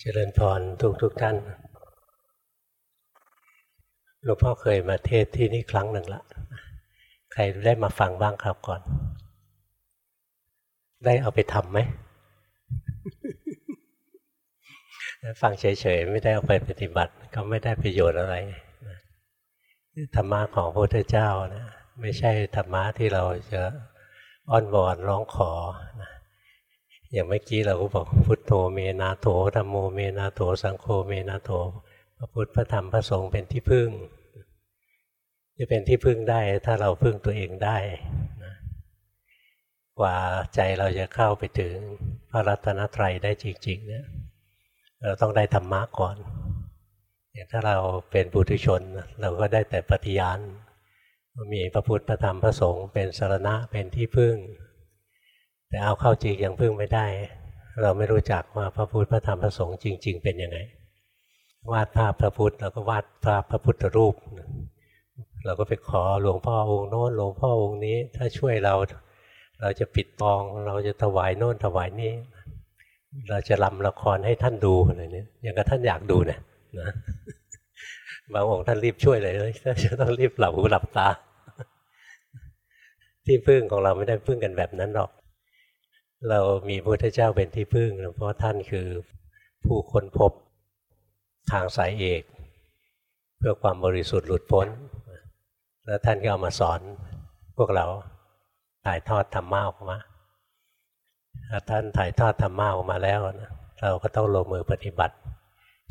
เจริญพรทุกทุกท่านหลวงพ่อเคยมาเทศที่นี่ครั้งหนึ่งละ ใครได้มาฟังบ้างครับก่อน ได้เอาไปทำไหม ฟังเฉยๆ ไม่ได้เอาไปปฏิบัติ ก็ไม่ได้ประโยชน์อะไรธรรมะของพระพุทธเจ้านะ ไม่ใช่ธรรมะที่เราจะอ้อนวอนร้องขอนะ อย่างเมื่อกี้เราก็บอกพุทโธเมนาโถธรรมโมเมนาโถสังโฆเมนาโถพระพุทธพระธรรมพระสงฆ์เป็นที่พึ่ง จะเป็นที่พึ่งได้ถ้าเราพึ่งตัวเองได้นะกว่าใจเราจะเข้าไปถึงพระรัตนตรัยได้จริงๆเนี่ยเราต้องได้ธรรมะก่อนอย่างถ้าเราเป็นบุตุชนเราก็ได้แต่ปฏิญาณมีพระพุทธพระธรรมพระสงฆ์เป็นสารณะเป็นที่พึ่ง แต่เอาเข้าจริงยังพึ่งไม่ได้ เราไม่รู้จักว่าพระพุทธพระธรรมพระสงฆ์จริง ๆ เป็นยังไง วาดภาพพระพุทธเราก็วาดภาพพระพุทธรูป เราก็ไปขอหลวงพ่อองค์โน้นหลวงพ่อองค์นี้ ถ้าช่วยเราเราจะปิดตอง เราจะถวายโน้นถวายนี้ เราจะลำละครให้ท่านดูอะไรนี้อย่างกับท่านอยากดูเนี่ยนะบางองค์ท่านรีบช่วยเลยท่านจะต้องรีบหลับหูหลับตา ที่พึ่งของเราไม่ได้พึ่งกันแบบนั้นหรอก เรามีพระพุทธเจ้าเป็นที่พึ่งเพราะท่านคือผู้ค้นพบทางสายเอก เพื่อความบริสุทธิ์หลุดพ้น แล้วท่านก็เอามาสอนพวกเราถ่ายทอดธรรมะออกมาถ้าท่านถ่ายทอดธรรมะออกมาแล้วนะเราก็ต้องลงมือปฏิบัติ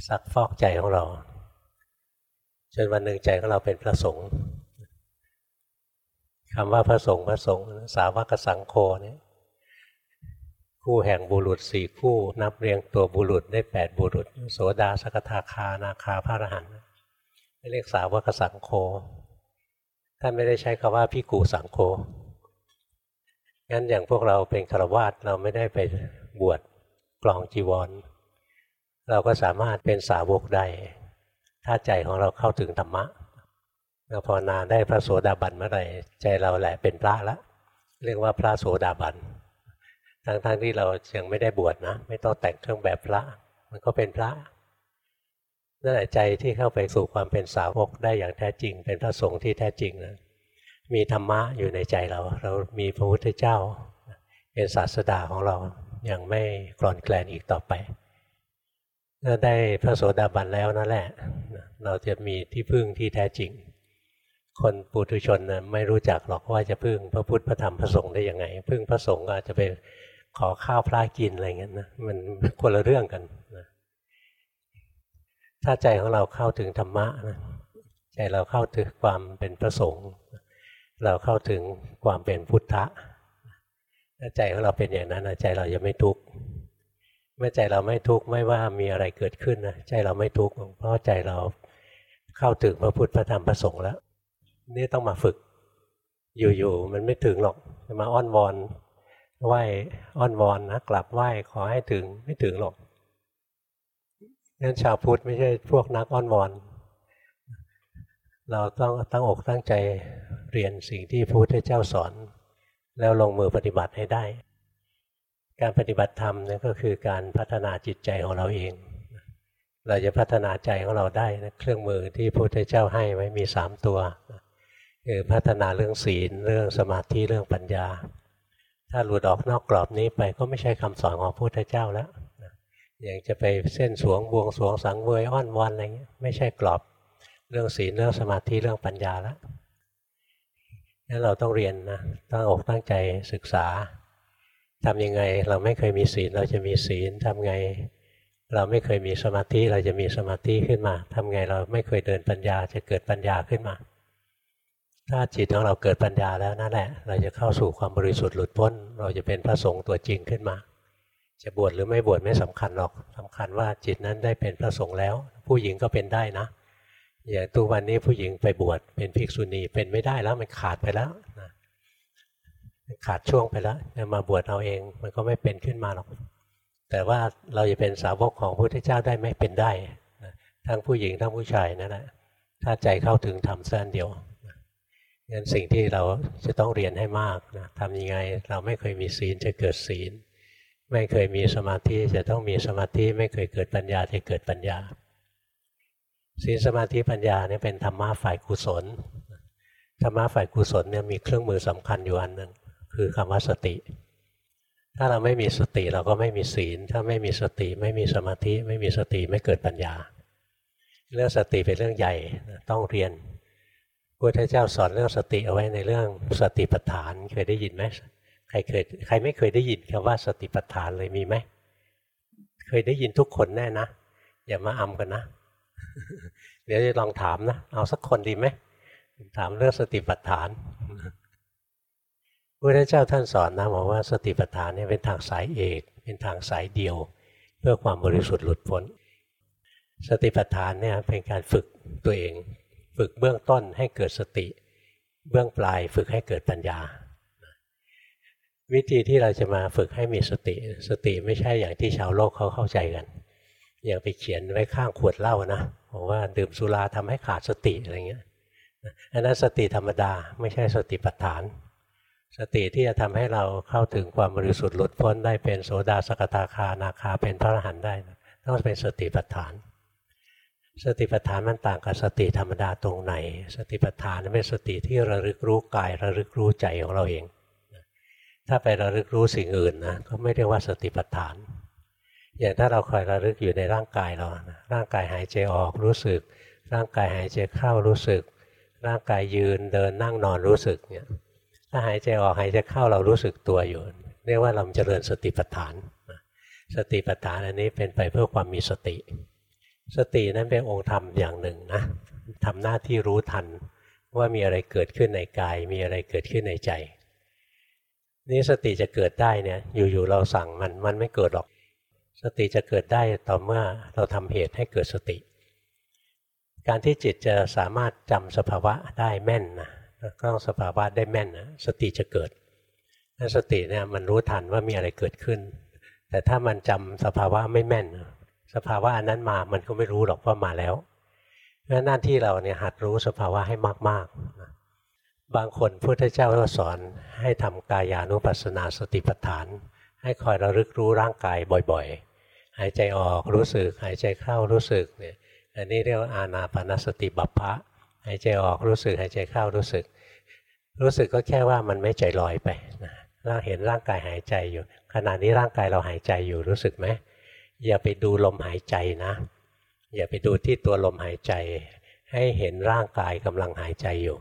ซักฟอกใจของเราจนวันหนึ่งใจของเราเป็นพระสงฆ์คำว่าพระสงฆ์พระสงฆ์สาวกสังโฆเนี่ย คู่แห่งบุรุษสี่คู่นับเรียงตัวบุรุษได้แปดบุรุษ โสดาสกทาคานาคาพระอรหันต์เรียกสาวกสังโฆท่านไม่ได้ใช้คำว่าพิกูสังโฆงั้นอย่างพวกเราเป็นฆราวาสเราไม่ได้ไปบวชกลองจีวร เราก็สามารถเป็นสาวกได้ถ้าใจของเราเข้าถึงธรรมะเราภาวนาได้พระโสดาบันเมื่อไหร่ใจเราแหละเป็นพระละเรียกว่าพระโสดาบัน ทั้งๆทที่เรายังไม่ได้บวชนะ ไม่ต้องแต่งเครื่องแบบพระ มันก็เป็นพระนั่นแหละใจที่เข้าไปสู่ความเป็นสาวกได้อย่างแท้จริง เป็นพระสงฆ์ที่แท้จริงนะมีธรรมะอยู่ในใจเรา เรามีพระพุทธเจ้า เป็นศาสดาของเรายัางไม่กรอนแกลนอีกต่อไปถ้าได้พระโสดาบันแล้วนั่นแหละ เราจะมีที่พึ่งที่แท้จริง คนปุถุชนนะไม่รู้จักหรอกว่าจะพึ่งพระพุทธพระธรรมพระสงฆ์ได้ยังไง พึ่งพระสงฆ์ก็จะไป ขอข้าวพระกินอะไรเงี้ยนะมันคนละเรื่องกันนะถ้าใจของเราเข้าถึงธรรมะนะใจเราเข้าถึงความเป็นพระสงฆ์เราเข้าถึงความเป็นพุทธะถ้าใจของเราเป็นอย่างนั้นใจเราจะไม่ทุกข์เมื่อใจเราไม่ทุกข์ไม่ว่ามีอะไรเกิดขึ้นนะใจเราไม่ทุกข์เพราะใจเราเข้าถึงพระพุทธพระธรรมพระสงฆ์แล้ว นี่ต้องมาฝึก อยู่ๆมันไม่ถึงหรอกมาอ้อนวอน ไหว้อ้อนวอนนะกลับไหว้ขอให้ถึงไม่ถึงหรอกงั้นชาวพุทธไม่ใช่พวกนักอ้อนวอน เราต้องตั้งอกตั้งใจเรียนสิ่งที่พระพุทธเจ้าสอน แล้วลงมือปฏิบัติให้ได้ การปฏิบัติธรรมนี่ก็คือการพัฒนาจิตใจของเราเอง เราจะพัฒนาใจของเราได้นะเครื่องมือที่พระพุทธเจ้าให้ไว้มีสามตัวคือพัฒนาเรื่องศีลเรื่องสมาธิเรื่องปัญญา ถ้าหลุดออกนอกกรอบนี้ไปก็ไม่ใช่คำสอนของพระพุทธเจ้าแล้วอย่างจะไปเส้นสวงบวงสวงสังเวยอ้อนวอนอะไรเงี้ยไม่ใช่กรอบเรื่องศีลเรื่องสมาธิเรื่องปัญญาแล้วนั้นเราต้องเรียนนะตั้งอกตั้งใจศึกษาทำยังไงเราไม่เคยมีศีลเราจะมีศีลทำไง เราไม่เคยมีสมาธิเราจะมีสมาธิขึ้นมาทำไงเราไม่เคยเดินปัญญาจะเกิดปัญญาขึ้นมา ถ้าจิตของเราเกิดปัญญาแล้วนั่นแหละ เราจะเข้าสู่ความบริสุทธิ์หลุดพ้น เราจะเป็นพระสงฆ์ตัวจริงขึ้นมา จะบวชหรือไม่บวชไม่สำคัญหรอกสำคัญว่าจิตนั้นได้เป็นพระสงฆ์แล้ว ผู้หญิงก็เป็นได้นะอย่างตัววันนี้ผู้หญิงไปบวชเป็นภิกษุณีเป็นไม่ได้แล้วมันขาดไปแล้วนะขาดช่วงไปแล้วจะมาบวชเอาเองมันก็ไม่เป็นขึ้นมาหรอก แต่ว่าเราจะเป็นสาวกของพระพุทธเจ้าได้ไม่เป็นได้ทั้งผู้หญิงทั้งผู้ชายนั่นแหละถ้าใจเข้าถึงธรรมสั้นเดียว งั้นสิ่งที่เราจะต้องเรียนให้มากนะทำยังไงเราไม่เคยมีศีลจะเกิดศีล ไม่เคยมีสมาธิจะต้องมีสมาธิไม่เคยเกิดปัญญาจะเกิดปัญญา ศีลสมาธิปัญญาเนี่ยเป็นธรรมะฝ่ายกุศลธรรมะฝ่ายกุศลเนี่ยมีเครื่องมือสำคัญอยู่อันหนึ่งคือคำว่าสติ ถ้าเราไม่มีสติเราก็ไม่มีศีล ถ้าไม่มีสติไม่มีสมาธิ ไม่มีสติไม่เกิดปัญญา เรื่องสติเป็นเรื่องใหญ่ต้องเรียน พุทธเจ้าสอนเรื่องสติเอาไว้ในเรื่องสติปัฏฐานเคยได้ยินไหมใครเคยใครไม่เคยได้ยินคำว่าสติปัฏฐานเลยมีไหมเคยได้ยินทุกคนแน่นะอย่ามาอำกันนะ เดี๋ยวจะลองถามนะเอาสักคนดีไหมถามเรื่องสติปัฏฐานพระเจ้าท่านสอนนะบอกว่าสติปัฏฐานเนี่ยเป็นทางสายเอกเป็นทางสายเดียว เพื่อความบริสุทธิ์หลุดพ้น สติปัฏฐานเนี่ยเป็นการฝึกตัวเอง ฝึกเบื้องต้นให้เกิดสติ เบื้องปลายฝึกให้เกิดปัญญา วิธีที่เราจะมาฝึกให้มีสติ สติไม่ใช่อย่างที่ชาวโลกเขาเข้าใจกันอย่างไปเขียนไว้ข้างขวดเหล้านะบอกว่าดื่มสุราทำให้ขาดสติอะไรเงี้ยอันนั้นสติธรรมดาไม่ใช่สติปัฏฐาน สติที่จะทำให้เราเข้าถึงความบริสุทธิ์หลุดพ้นได้เป็นโสดาสกทาคานาคาเป็นพระอรหันต์ได้ ต้องเป็นสติปัฏฐาน สติปัฏฐานมันต่างกับสติธรรมดาตรงไหน สติปัฏฐานเป็นสติที่ระลึกรู้กายระลึกรู้ใจของเราเอง ถ้าไประลึกรู้สิ่งอื่นนะก็ไม่เรียกว่าสติปัฏฐาน อย่างถ้าเราคอยระลึกอยู่ในร่างกายเราร่างกายหายใจออกรู้สึก ร่างกายหายใจเข้ารู้สึก ร่างกายยืนเดินนั่งนอนรู้สึกเนี่ยถ้าหายใจออกหายใจเข้าเรารู้สึกตัวอยู่ เรียกว่าเราเจริญสติปัฏฐาน สติปัฏฐานอันนี้เป็นไปเพื่อความมีสติ สตินั้นเป็นองค์ธรรมอย่างหนึ่งนะทำหน้าที่รู้ทันว่ามีอะไรเกิดขึ้นในกาย มีอะไรเกิดขึ้นในใจ นี่สติจะเกิดได้เนี่ย อยู่ๆเราสั่งมันมันไม่เกิดหรอก สติจะเกิดได้ต่อเมื่อเราทำเหตุให้เกิดสติ การที่จิตจะสามารถจำสภาวะได้แม่นนะก็ต้องสภาวะได้แม่นนะสติจะเกิดถ้าสติเนี่ยมันรู้ทันว่ามีอะไรเกิดขึ้น แต่ถ้ามันจำสภาวะไม่แม่น สภาวะอันนั้นมามันก็ไม่รู้หรอกว่ามาแล้วเพราะหน้าที่เราเนี่ยหัดรู้สภาวะให้มากๆ บางคนพุทธเจ้าก็สอนให้ทำกายานุปัสสนาสติปัฏฐาน ให้คอยระลึกรู้ร่างกายบ่อยๆ หายใจออกรู้สึกหายใจเข้ารู้สึกเนี่ยอันนี้เรียกว่าอานาปานสติบัพพะหายใจออกรู้สึกหายใจเข้ารู้สึก รู้สึกก็แค่ว่ามันไม่ใจลอยไปนะเราเห็นร่างกายหายใจอยู่ ขณะนี้ร่างกายเราหายใจอยู่รู้สึกไหม อย่าไปดูลมหายใจนะ อย่าไปดูที่ตัวลมหายใจ ให้เห็นร่างกายกำลังหายใจอยู่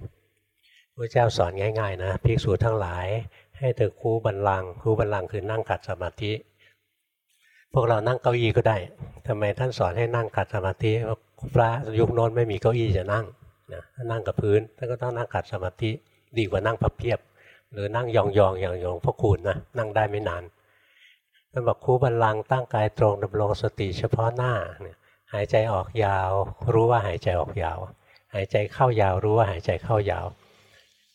พระเจ้าสอนง่ายๆนะภิกษุทั้งหลาย ให้เธอคู่บันลังคู่บันลังคือนั่งขัดสมาธิ พวกเรานั่งเก้าอี้ก็ได้ทำไมท่านสอนให้นั่งขัดสมาธิพระยุคโน้นไม่มีเก้าอี้จะนั่งนะนั่งกับพื้นท่านก็ต้องนั่งขัดสมาธิดีกว่านั่งพับเพียบ หรือนั่งยองๆอย่างหลวงพ่อคูณนะนั่งได้ไม่นาน ท่านบอกคูบันลังตั้งกายตรงดำรงสติเฉพาะหน้าเนี่ยหายใจออกยาว รู้ว่าหายใจออกยาว หายใจเข้ายาวรู้ว่าหายใจเข้ายาว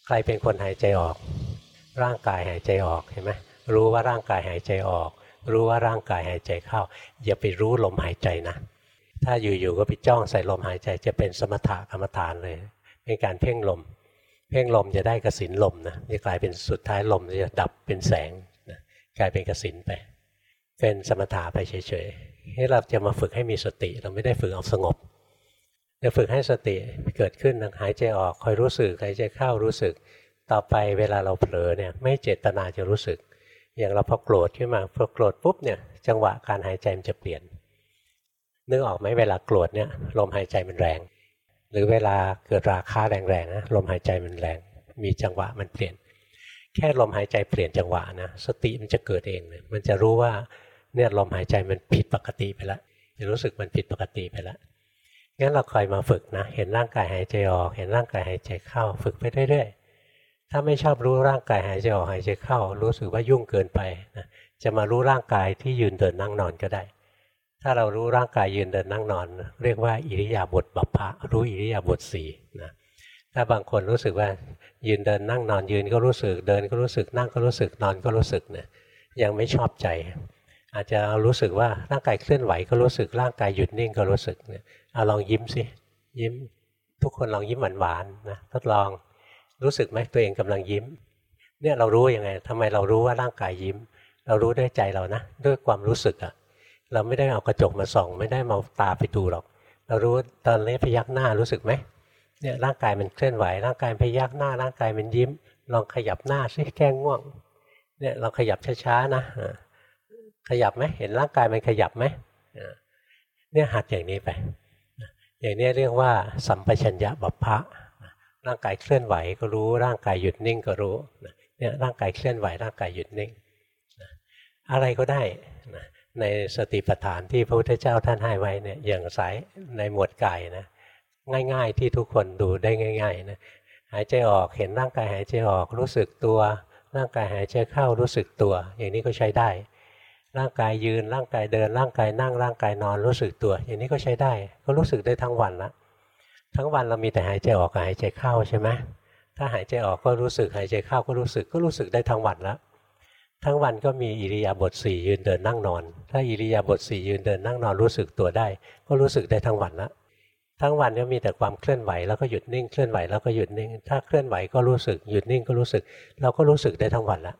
ใครเป็นคนหายใจออก ร่างกายหายใจออกเห็นไหมรู้ว่าร่างกายหายใจออก รู้ว่าร่างกายหายใจเข้า อย่าไปรู้ลมหายใจนะ ถ้าอยู่ๆก็ไปจ้องใส่ลมหายใจจะเป็นสมถะกรรมฐานเลย เป็นการเพ่งลม เพ่งลมจะได้กสินลมนะจะกลายเป็นสุดท้ายลมจะดับเป็นแสงนะกลายเป็นกสินไป เป็นสมถะไปเฉยๆให้เราจะมาฝึกให้มีสติ เราไม่ได้ฝึกเอาสงบจะฝึกให้สติเกิดขึ้นหายใจออกคอยรู้สึกหายใจเข้ารู้สึก ต่อไปเวลาเราเผลอเนี่ยไม่เจตนาจะรู้สึก อย่างเราพอโกรธขึ้นมาพอโกรธปุ๊บเนี่ยจังหวะการหายใจมันจะเปลี่ยนนึกออกไหมเวลาโกรธเนี่ยลมหายใจมันแรง หรือเวลาเกิดราคาแรงๆนะลมหายใจมันแรง มีจังหวะมันเปลี่ยน แค่ลมหายใจเปลี่ยนจังหวะนะสติมันจะเกิดเองเลยมันจะรู้ว่า เนี่ยลมหายใจมันผิดปกติไปแล้วจะรู้สึกมันผิดปกติไปแล้วงั้นเราคอยมาฝึกนะ เห็นร่างกายหายใจออก เห็นร่างกายหายใจเข้า ฝึกไปเรื่อยๆ ถ้าไม่ชอบรู้ร่างกายหายใจออกหายใจเข้า รู้สึกว่ายุ่งเกินไปนะจะมารู้ร่างกายที่ยืนเดินนั่งนอนก็ได้ ถ้าเรารู้ร่างกายยืนเดินนั่งนอน เรียกว่าอิริยาบถบัพพะรู้อิริยาบถสี่นะถ้าบางคนรู้สึกว่ายืนเดินนั่งนอนยืนก็รู้สึกเดินก็รู้สึกนั่งก็รู้สึกนอนก็รู้สึกเนี่ยยังไม่ชอบใจ อาจจะเอารู้สึกว่าร่างกายเคลื่อนไหวก็รู้สึกร่างกายหยุดนิ่งก็รู้สึกเนี่ยเอาลองยิ้มสิยิ้มทุกคนลองยิ้มหวานๆนะทดลองรู้สึกไหมตัวเองกำลังยิ้ม เนี่ยเรารู้ยังไงทำไมเรารู้ว่าร่างกายยิ้ม เรารู้ด้วยใจเรานะ ด้วยความรู้สึกอะเราไม่ได้เอากระจกมาส่อง ไม่ได้มาตาไปดูหรอก เรารู้ตอนนี้พยักหน้ารู้สึกไหมเนี่ยร่างกายมันเคลื่อนไหว ร่างกายพยักหน้า ร่างกายมันยิ้ม ลองขยับหน้าซิแก้ง่วงเนี่ยเราขยับช้าๆนะ ขยับไหมเห็นร่างกายมันขยับไหมเนี่ยหัดอย่างนี้ไป อย่างนี้เรียกว่า สัมปชัญญะบัพพะร่างกายเคลื่อนไหวก็รู้ร่างกายหยุดนิ่งก็รู้เนี่ยร่างกายเคลื่อนไหวร่างกายหยุดนิ่งอะไรก็ได้ในสติปัฏฐานที่พระพุทธเจ้าท่านให้ไว้เนี่ยอย่างสายในหมวดกายนะง่ายๆที่ทุกคนดูได้ง่ายๆนะหายใจออกเห็นร่างกายหายใจออกรู้สึกตัว ร่างกายหายใจเข้ารู้สึกตัว อย่างนี้ก็ใช้ได้ ร่างกายยืนร่างกายเดิน ร่างกายนั่งร่างกายนอนรู้สึกตัว อย่างนี้ก็ใช้ได้ ก็รู้สึกได้ทั้งวันละทั้งวันเรามีแต่หายใจออกกับหายใจเข้าใช่ไหมถ้าหายใจออกก็รู้สึกหายใจเข้าก็รู้สึกก็รู้สึกได้ทั้งวันล้วทั้งวันก็มีอิริยาบถสี่ยืนเดินนั่งนอน ถ้าอิริยาบถสี่ยืนเดินนั่งนอนรู้สึกตัวได้ ก็รู้สึกได้ทั้งวันละทั้งวันก็มีแต่ความเคลื่อนไหวแล้วก็หยุดนิ่งเคลื่อนไหวแล้วก็หยุดนิ่ง ถ้าเคลื่อนไหวก็รู้สึกหยุดนิ่งก็รู้สึก เราก็รู้สึกได้ทั้งวันละ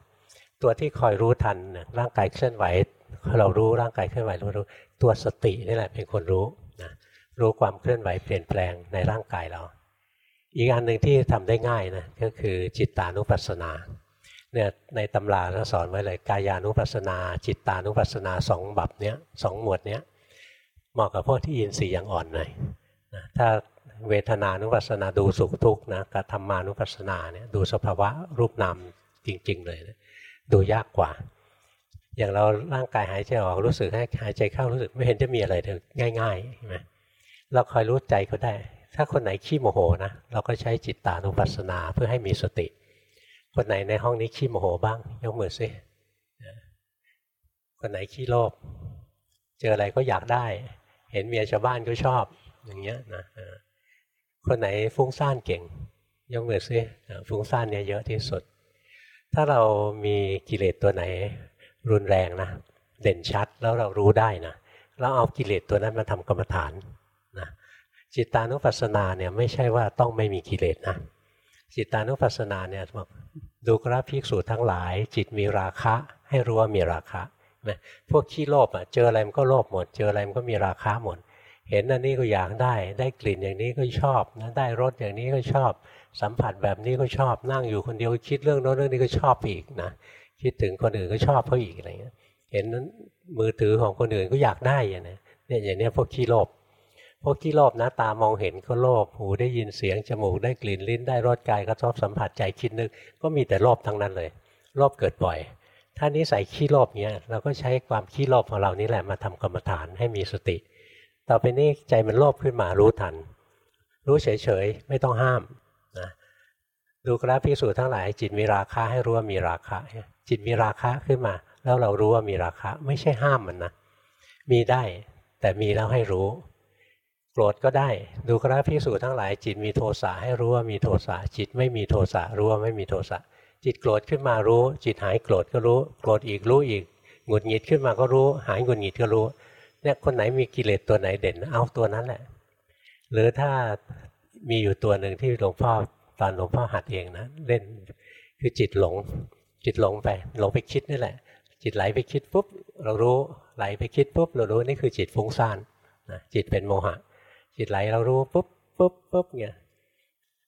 ตัวที่คอยรู้ทันร่างกายเคลื่อนไหว เรารู้ร่างกายเคลื่อนไหวเรารู้ตัวสตินี่แหละเป็นคนรู้นะรู้ความเคลื่อนไหวเปลี่ยนแปลงในร่างกายเรา อีกอันหนึ่งที่ทำได้ง่ายนะก็คือจิตตานุปัสสนาเนี่ยในตำราสอนไว้เลยกายานุปัสสนา จิตตานุปัสสนาสองบับเนี้ยสองหมวดเนี้ยเหมาะกับพวกที่อินทรีย์ยังอ่อนหน่อยนะถ้าเวทนานุปัสสนาดูสุขทุกข์นะกับธรรมานุปัสสนาเนี่ยดูสภาวะรูปนามจริง ๆ เลยนะ ดูยากกว่า อย่างเราร่างกายหายใจออกรู้สึกให้หายใจเข้ารู้สึกไม่เห็นจะมีอะไรเลยง่ายๆใช่ไหมเราคอยรู้ใจก็ได้ ถ้าคนไหนขี้โมโหนะเราก็ใช้จิตตานุปัสสนาเพื่อให้มีสติ คนไหนในห้องนี้ขี้โมโหบ้างยกมือซิคนไหนขี้โลภเจออะไรก็อยากได้ เห็นเมียชาวบ้านก็ชอบอย่างเงี้ยนะคนไหนฟุ้งซ่านเก่งยกมือซิฟุ้งซ่านเนี่ยเยอะที่สุด ถ้าเรามีกิเลสตัวไหน รุนแรงนะเด่นชัดแล้วเรารู้ได้นะเราเอากิเลสตัวนั้นมาทำกรรมฐานนะจิตานุปัสสนาเนี่ยไม่ใช่ว่าต้องไม่มีกิเลสนะจิตานุปัสสนาเนี่ยบอกดูกราภิกษุทั้งหลาย จิตมีราคะ ให้รู้ว่ามีราคะนะพวกขี้โลภอะเจออะไรมันก็โลภหมด เจออะไรมันก็มีราคะหมด เห็นอันนี้ก็อยากได้ ได้กลิ่นอย่างนี้ก็ชอบนะได้รสอย่างนี้ก็ชอบ สัมผัสแบบนี้ก็ชอบนั่งอยู่คนเดียวคิดเรื่องโน้นเรื่องนี้ก็ชอบอีกนะคิดถึงคนอื่นก็ชอบเขาอีกอะไรเงี้ยเห็นมือถือของคนอื่นก็อยากได้อย่างนี้เนี่ยอย่างนี้พวกขี้โลภพวกที่โลภนะตามองเห็นก็โลภหูได้ยินเสียงจมูกได้กลิ่นลิ้นได้รสกายกระทบสัมผัสใจคิดนึก ก็มีแต่โลภทั้งนั้นเลยโลภเกิดบ่อย ถ้านิสัยขี้โลภเนี้ยเราก็ใช้ความขี้โลภของเรานี่แหละมาทำกรรมฐานให้มีสติ ต่อไปนี้ใจมันโลภขึ้นมารู้ทัน รู้เฉยๆ ไม่ต้องห้ามนะดูกราฟพิสูจน์ทั้งหลาย จิตมีราคาให้รู้ว่ามีราคาจิตมีราคาขึ้นมา แล้วเรารู้ว่ามีราคาไม่ใช่ห้ามมันนะมีได้แต่มีแล้วให้รู้ โกรธก็ได้ ดูกราพิสูจทั้งหลาย จิตมีโทสะให้รู้ว่ามีโทสะจิตไม่มีโทสะรู้ว่าไม่มีโทสะจิตโกรธขึ้นมารู้ จิตหายโกรธก็รู้ โกรธอีกรู้อีกหงุดหงิดขึ้นมาก็รู้ หายหงุดหงิดก็รู้ เนี่ยคนไหนมีกิเลสตัวไหนเด่น เอาตัวนั้นแหละ หรือถ้ามีอยู่ตัวหนึ่งที่หลวงพ่อตอนหลวงพ่อหัดเองนะเล่นคือจิตหลง จิตหลงไปหลงไปคิดนี่แหละ จิตไหลไปคิดปุ๊บเรารู้ไหลไปคิดปุ๊บเรารู้นี่คือจิตฟุ้งซ่านนะจิตเป็นโมหะ จิตไหลเรารู้ปุ๊บปุ๊บปุ๊บเนี่ย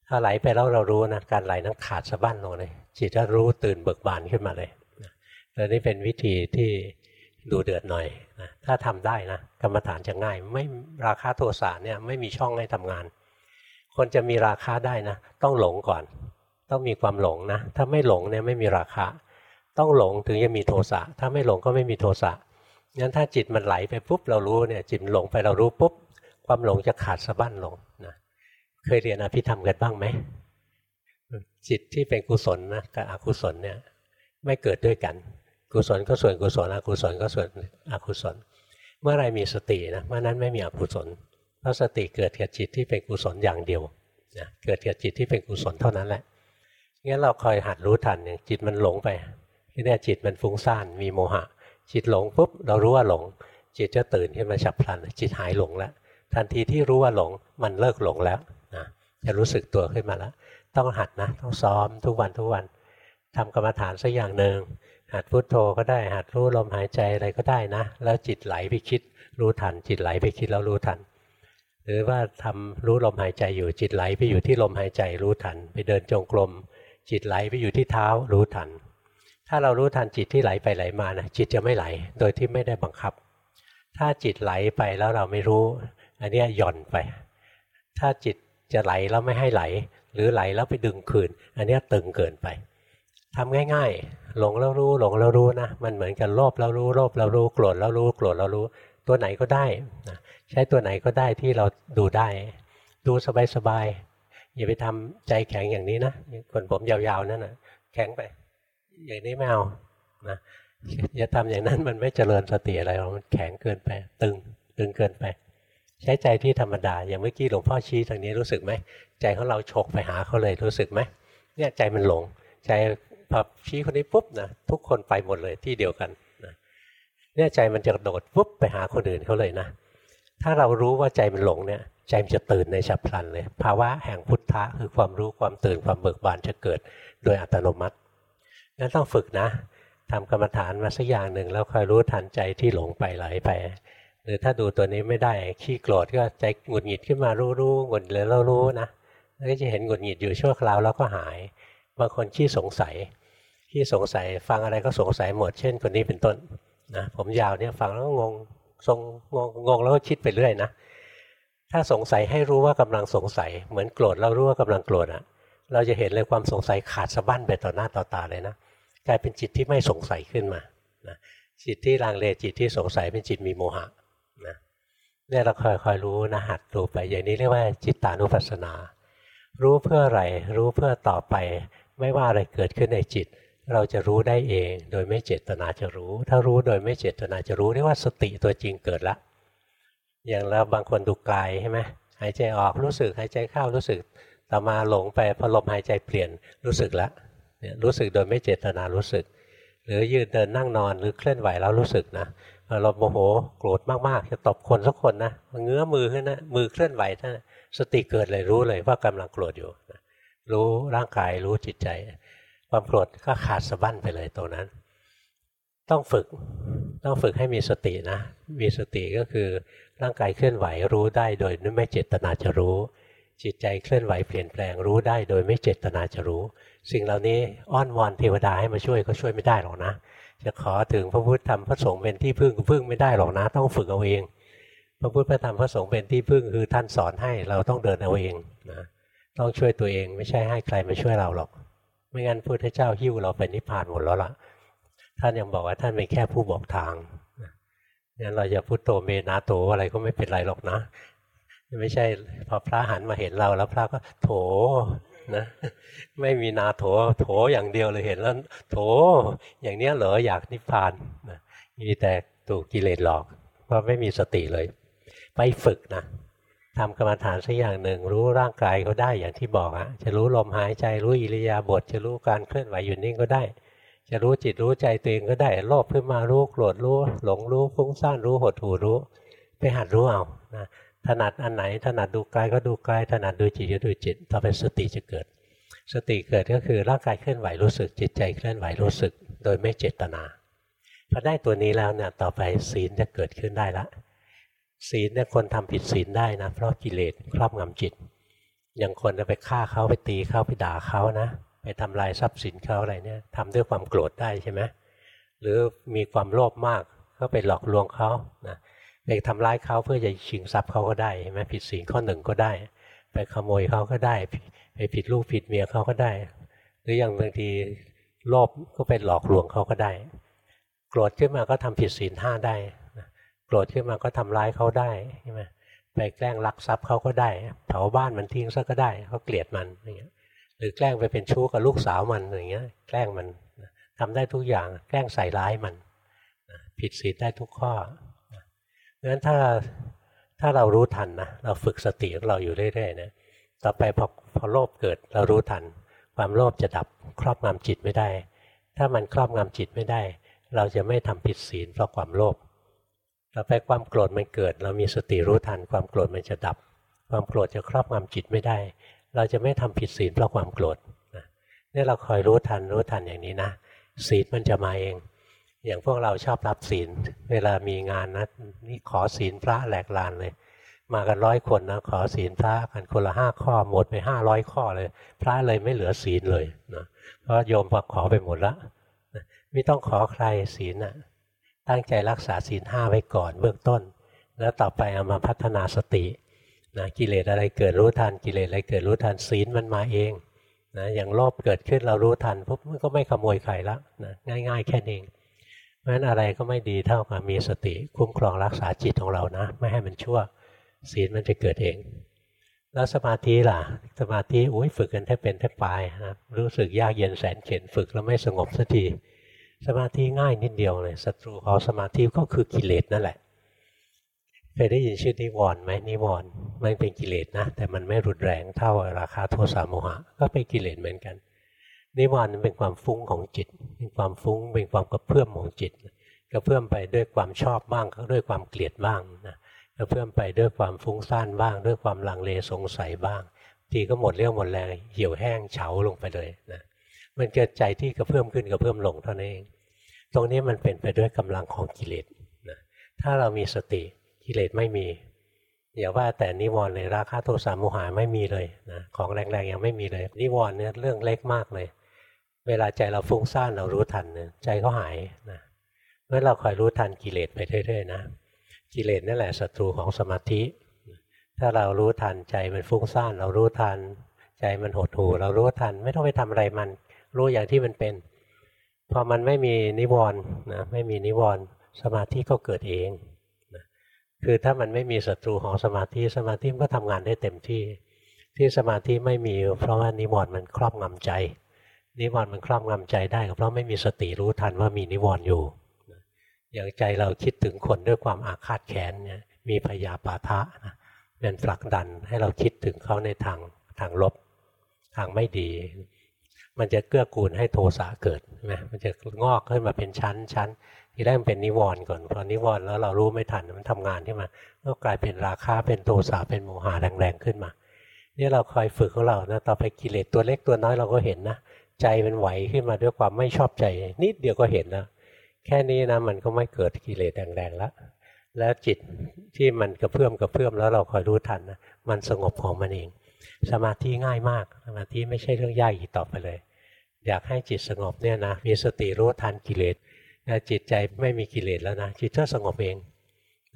ถ้าไหลไปแล้วเรารู้นะการไหลนั้นขาดสะบั้นลงเลยจิตจะรู้ตื่นเบิกบานขึ้นมาเลยแล้วนี่เป็นวิธีที่ ดูเดือดหน่อยนะถ้าทำได้นะกรรมฐานจะง่าย ไม่ราคาโทสะเนี่ยไม่มีช่องให้ทำงาน คนจะมีราคาได้นะ ต้องหลงก่อน ต้องมีความหลงนะ ถ้าไม่หลงเนี่ยไม่มีราคาต้องหลงถึงจะมีโทสะถ้าไม่หลงก็ไม่มีโทสะงั้นถ้าจิตมันไหลไปปุ๊บเรารู้เนี่ยจิตหลงไปเรารู้ปุ๊บความหลงจะขาดสะบั้นลงนะเคยเรียนอภิธรรมกันบ้างไหมจิตที่เป็นกุศลนะกับอกุศลเนี่ยไม่เกิดด้วยกัน กุศลก็ส่วนกุศลอกุศลก็ส่วนอกุศล เมื่อไรมีสตินะเมื่อนั้นไม่มีอกุศลเพราะสติเกิดกับจิตที่เป็นกุศลอย่างเดียวนะเกิดกับจิตที่เป็นกุศลเท่านั้นแหละงั้นเราคอยหัดรู้ทันอย่างจิตมันหลงไปที่นี่จิตมันฟุ้งซ่านมีโมหะ จิตหลงปุ๊บเรารู้ว่าหลง จิตจะตื่นขึ้นมาฉับพลัน จิตหายหลงแล้วทันทีที่รู้ว่าหลงมันเลิกหลงแล้วนะจะรู้สึกตัวขึ้นมาแล้ว ต้องหัดนะ ต้องซ้อมทุกวันทุกวันทำกรรมฐานสักอย่างหนึ่ง หัดพุโทโธก็ได้ หัดรู้ลมหายใจอะไรก็ได้นะ แล้วจิตไหลไปคิดรู้ทัน จิตไหลไปคิดแล้วรู้ทัน หรือว่าทำรู้ลมหายใจอยู่จิตไหลไปอยู่ที่ลมหายใจรู้ทัน ไปเดินจงกรมจิตไหลไปอยู่ที่เท้ารู้ทัน ถ้าเรารู้ทันจิตที่ไหลไปไหลมานะจิตจะไม่ไหลโดยที่ไม่ได้บังคับ ถ้าจิตไหลไปแล้วเราไม่รู้ อันนี้หย่อนไป ถ้าจิตจะไหลแล้วไม่ให้ไหล หรือไหลแล้วไปดึงคืน อันนี้ตึงเกินไปทำง่ายๆ หลงแล้วรู้หลงแล้วรู้นะมันเหมือนกันโลภแล้วรู้โลภแล้วรู้โกรธแล้วรู้โกรธแล้วรู้ ตัวไหนก็ได้นะใช้ตัวไหนก็ได้ที่เราดูได้ ดูสบายๆอย่าไปทำใจแข็งอย่างนี้นะคนผมยาวๆนั่นนะแข็งไป อย่างนี้ไม่เอานะอย่าทำอย่างนั้นมันไม่เจริญสติอะไรหรอกมันแข็งเกินไปตึงตึงเกินไป ใช้ใจที่ธรรมดา อย่างเมื่อกี้หลวงพ่อชี้ทางนี้รู้สึกไหมใจของเราฉกไปหาเขาเลยรู้สึกไหมเนี่ยใจมันหลง ใจ พอชี้คนนี้ปุ๊บนะทุกคนไปหมดเลยที่เดียวกันนะเนี่ยใจมันจะโดดปุ๊บไปหาคนอื่นเขาเลยนะ ถ้าเรารู้ว่าใจมันหลงเนี่ยใจมันจะตื่นในฉับพลันเลย ภาวะแห่งพุทธะคือความรู้ความตื่นความเบิกบานจะเกิดโดยอัตโนมัติงั้นต้องฝึกนะทำกรรมฐานมาสักอย่างหนึ่งแล้วคอยรู้ทันใจที่หลงไปไหลไป หรือถ้าดูตัวนี้ไม่ได้ขี้โกรธก็ใจหงุดหงิดขึ้นมารู้รู้หงุดเลยแล้วรู้นะแล้วก็จะเห็นหงุดหงิดอยู่ชั่วคราวแล้วก็หาย บางคนขี้สงสัย ขี้สงสัยฟังอะไรก็สงสัยหมด เช่นคนนี้เป็นต้นนะผมยาวเนี่ยฟังแล้วก็งงทรงงงงงแล้วก็คิดไปเรื่อยนะถ้าสงสัยให้รู้ว่ากำลังสงสัย เหมือนโกรธเรารู้ว่ากำลังโกรธอะ เราจะเห็นเลยความสงสัยขาดสะบั้นไปต่อหน้าต่อตาเลยนะกลายเป็นจิตที่ไม่สงสัยขึ้นมานะจิตที่ลังเลจิตที่สงสัยเป็นจิตมีโมหะนะเนี่ยเราคอยๆรู้นะหัดดูไปอย่างนี้เรียกว่าจิตตานุปัสสนา รู้เพื่ออะไรรู้เพื่อต่อไป ไม่ว่าอะไรเกิดขึ้นในจิต เราจะรู้ได้เอง โดยไม่เจตนาจะรู้ ถ้ารู้โดยไม่เจตนาจะรู้เรียกว่าสติตัวจริงเกิดละ อย่างเราบางคนดูกายใช่ไหมหายใจออกรู้สึกหายใจเข้ารู้สึกต่อมาหลงไปพอลมหายใจเปลี่ยนรู้สึกแล้วเนี่ยรู้สึกโดยไม่เจตนารู้สึก หรือยืนเดินนั่งนอนหรือเคลื่อนไหวแล้วรู้สึกนะเราโมโหโกรธมากๆจะตบคนสักคนนะเงื้อมือขึ้นนะมือเคลื่อนไหวท่านสติเกิดเลยรู้เลยว่ากำลังโกรธอยู่รู้ร่างกายรู้จิตใจ ความโกรธก็ขาดสะบั้นไปเลยตรงนั้น ต้องฝึกต้องฝึกให้มีสตินะ มีสติก็คือร่างกายเคลื่อนไหวรู้ได้โดยไม่เจตนาจะรู้ จิตใจเคลื่อนไหวเปลี่ยนแปลงรู้ได้โดยไม่เจตนาจะรู้ สิ่งเหล่านี้อ้อนวอนเทวดาให้มาช่วยก็ช่วยไม่ได้หรอกนะ จะขอถึงพระพุทธธรรมพระสงฆ์เป็นที่พึ่งพึ่งไม่ได้หรอกนะ ต้องฝึกเอาเอง พระพุทธพระธรรมพระสงฆ์เป็นที่พึ่งคือท่านสอนให้เราต้องเดินเอาเองนะต้องช่วยตัวเองไม่ใช่ให้ใครมาช่วยเราหรอก ไม่งั้นพุทธเจ้าหิ้วเราไปนิพพานหมดแล้วล่ะ ท่านยังบอกว่าท่านเป็นแค่ผู้บอกทางงั้นเราจะพุทโธเมนาโตอะไรก็ไม่เป็นไรหรอกนะ ไม่ใช่พอพระหันมาเห็นเราแล้วพระก็โถนะไม่มีนาโถโถอย่างเดียวเลยเห็นแล้ว โถอย่างเนี้ยเหรออยากนิพพานนะมีแต่ถูกกิเลสหลอกเพราะไม่มีสติเลย ไปฝึกนะ ทำกรรมฐานสักอย่างหนึ่ง รู้ร่างกายก็ได้อย่างที่บอกอะจะรู้ลมหายใจรู้อิริยาบถจะรู้การเคลื่อนไหวอยู่นิ่งก็ได้ จะรู้จิตรู้ใจตัวเองก็ได้โลภขึ้นมารู้โกรธรู้หลงรู้ฟุ้งซ่านรู้หดหู่รู้ ไปหัดรู้เอานะถนัดอันไหนถนัดดูกายก็ดูกายถนัดดูจิตก็ดูจิต ต่อไปสติจะเกิด สติเกิดก็คือร่างกายเคลื่อนไหวรู้สึกจิตใจเคลื่อนไหวรู้สึก โดยไม่เจตนาพอได้ตัวนี้แล้วเนี่ยต่อไปศีลจะเกิดขึ้นได้ละ ศีลเนี่ยคนทำผิดศีลได้นะเพราะกิเลสครอบงำจิต อย่างคนจะไปฆ่าเขาไปตีเขาไปด่าเขานะไปทำลายทรัพย์สินเขาอะไรเนี่ยทำด้วยความโกรธได้ใช่ไหมหรือมีความโลภมากก็ไปหลอกลวงเขานะไปทำร้ายเขาเพื่อจะชิงทรัพย์เขาก็ได้ใช่ไหมผิดศีลข้อหนึ่งก็ได้ ไปขโมยเขาก็ได้ไปผิดลูกผิดเมียเขาก็ได้ หรืออย่างบางทีโลภก็ไปหลอกลวงเขาก็ได้ โกรธขึ้นมาก็ทำผิดศีลห้าได้ โกรธขึ้นมาก็ทำร้ายเขาได้ใช่ไหมไปแกล้งลักทรัพย์เขาก็ได้เผาบ้านมันทิ้งซะก็ได้เขาเกลียดมันอย่างเงี้ยหรือแกล้งไปเป็นชู้กับลูกสาวมันอย่างเงี้ย แกล้งมันทำได้ทุกอย่างแกล้งใส่ร้ายมันผิดศีลได้ทุกข้อเพราะฉะนั้นถ้าถ้าเรารู้ทันนะเราฝึกสติของเราอยู่เรื่อยๆนะต่อไปพอพอโลภเกิดเรารู้ทัน ความโลภจะดับครอบงำจิตไม่ได้ ถ้ามันครอบงำจิตไม่ได้ เราจะไม่ทำผิดศีลเพราะความโลภ ต่อไปความโกรธมันเกิด เรามีสติรู้ทันความโกรธมันจะดับ ความโกรธจะครอบงำจิตไม่ได้ เราจะไม่ทำผิดศีลเพราะความโกรธนี่เราคอยรู้ทันรู้ทันอย่างนี้นะศีลมันจะมาเอง อย่างพวกเราชอบรับศีล เวลามีงานนะนี่ขอศีลพระแหลกลานเลย มากันร้อยคนนะขอศีลพระกันคนละห้าข้อหมดไปห้าร้อยข้อเลย พระเลยไม่เหลือศีลเลยนะเพราะโยมพอขอไปหมดแล้วไม่ต้องขอใครศีลนะ ตั้งใจรักษาศีลห้าไว้ก่อนเบื้องต้น แล้วต่อไปเอามาพัฒนาสตินะกิเลสอะไรเกิดรู้ทันกิเลสอะไรเกิดรู้ทันศีลมันมาเองนะอย่างโลภเกิดขึ้นเรารู้ทันปุ๊บมันก็ไม่ขโมยใครละนะง่ายๆ แค่นี้เองเพราะฉะนั้นอะไรก็ไม่ดีเท่ากับมีสติคุ้มครองรักษาจิตของเรานะ ไม่ให้มันชั่วศีลมันจะเกิดเอง แล้วสมาธิล่ะ สมาธิอุ้ยฝึกกันแทบเป็นแทบตายนะรู้สึกยากเย็นแสนเข็นฝึกแล้วไม่สงบสักที สมาธิง่ายนิดเดียวเลยศัตรูของสมาธิก็คือกิเลสนั่นแหละเคยได้ยินชื่อนิวรณ์ไหมนิวรณ์มันเป็นกิเลสนะ แต่มันไม่รุนแรงเท่าราคาโทสะโมหะ ก็เป็นกิเลสเหมือนกัน นิวรณ์เป็นความฟุ้งของจิต เป็นความฟุ้งเป็นความกระเพื่อมของจิตกระเพื่อมไปด้วยความชอบบ้างด้วยความเกลียดบ้างนะกระเพื่อมไปด้วยความฟุ้งซ่านบ้าง ด้วยความลังเลสงสัยบ้าง ทีก็หมดเรี่ยวหมดแรงเหี่ยวแห้งเฉาลงไปเลยนะ มันเกิดใจที่กระเพื่มขึ้นกระเพื่มลงเท่านั้นเอง ตรงนี้มันเป็นไปด้วยกำลังของกิเลสนะถ้าเรามีสติกิเลสไม่มี อย่าว่าแต่นิวรณ์เลยราคะโทสะโมหะไม่มีเลยนะของแรงๆยังไม่มีเลย นิวรณ์เนี่ยเรื่องเล็กมากเลย เวลาใจเราฟุ้งซ่านเรารู้ทันเนใจเขาหายนะเมื่อเราคอยรู้ทันกิเลสไปเรื่อยๆนะกิเลสนั่นแหละศัตรูของสมาธิ ถ้าเรารู้ทันใจมันฟุ้งซ่านเรารู้ทัน ใจมันหดหู่เรารู้ทัน ไม่ต้องไปทำอะไรมัน รู้อย่างที่มันเป็น พอมันไม่มีนิวรณ์นะไม่มีนิวรณ์สมาธิก็เกิดเองคือถ้ามันไม่มีศัตรูของสมาธิสมาธิมันก็ทำงานได้เต็มที่ ที่สมาธิไม่มีเพราะว่านิวรณ์มันครอบงำใจ นิวรณ์มันครอบงำใจได้ก็เพราะไม่มีสติรู้ทันว่ามีนิวรณ์อยู่อย่างใจเราคิดถึงคนด้วยความอาฆาตแค้นเนี่ยมีพยาปาทะนะเป็นผลักดันให้เราคิดถึงเขาในทางทางลบทางไม่ดี มันจะเกื้อกูลให้โทสะเกิดใช่ไหมมันจะงอกขึ้นมาเป็นชั้นชั้นที่แรกมันเป็นนิวรณ์ก่อนพอนิวรณ์แล้วเรารู้ไม่ทันมันทำงานที่มาก็กลายเป็นราคาเป็นโทสะเป็นโมหะแรงๆขึ้นมานี่เราคอยฝึกของเรานะต่อไปกิเลสตัวเล็กตัวน้อยเราก็เห็นนะใจมันไหวขึ้นมาด้วยความไม่ชอบใจ นิดเดียวก็เห็นแล้วแค่นี้นะมันก็ไม่เกิดกิเลสแรงๆแล้วแล้วจิตที่มันกระเพื่อมกระเพื่อมแล้วเราคอยรู้ทันนะมันสงบของมันเอง สมาธิง่ายมากสมาธิไม่ใช่เรื่องยากอีกต่อไปเลย อยากให้จิตสงบเนี่ยนะมีสติรู้ทันกิเลสจิตใจไม่มีกิเลสแล้วนะจิตก็สงบเอง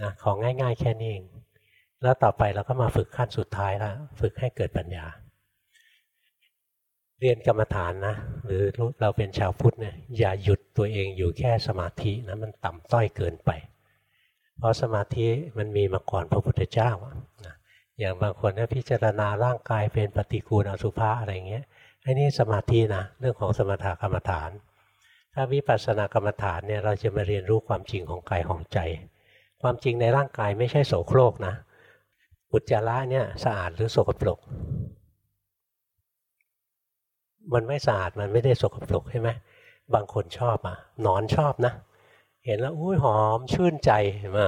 นะของง่ายๆ แค่นี้เอง แล้วต่อไปเราก็มาฝึกขั้นสุดท้ายแล้วฝึกให้เกิดปัญญา เรียนกรรมฐานนะ หรือเราเป็นชาวพุทธเนี่ยอย่าหยุดตัวเองอยู่แค่สมาธินะมันต่ำต้อยเกินไป เพราะสมาธิมันมีมาก่อนพระพุทธเจ้านะอย่างบางคนเนี่ยพิจารณาร่างกายเป็นปฏิกูลอสุภะอะไรเงี้ย ไอ้นี่สมาธินะเรื่องของสมถกรรมฐาน ถ้าวิปัสสนากรรมฐานเนี่ยเราจะมาเรียนรู้ความจริงของกายของใจ ความจริงในร่างกายไม่ใช่โสโครกนะอุจจาระเนี่ยสะอาดหรือสกปรก มันไม่สะอาดมันไม่ได้สกปรกใช่ไหมบางคนชอบอะนอนชอบนะ เห็นแล้วอุ้ยหอมชื่นใจเห็นไหม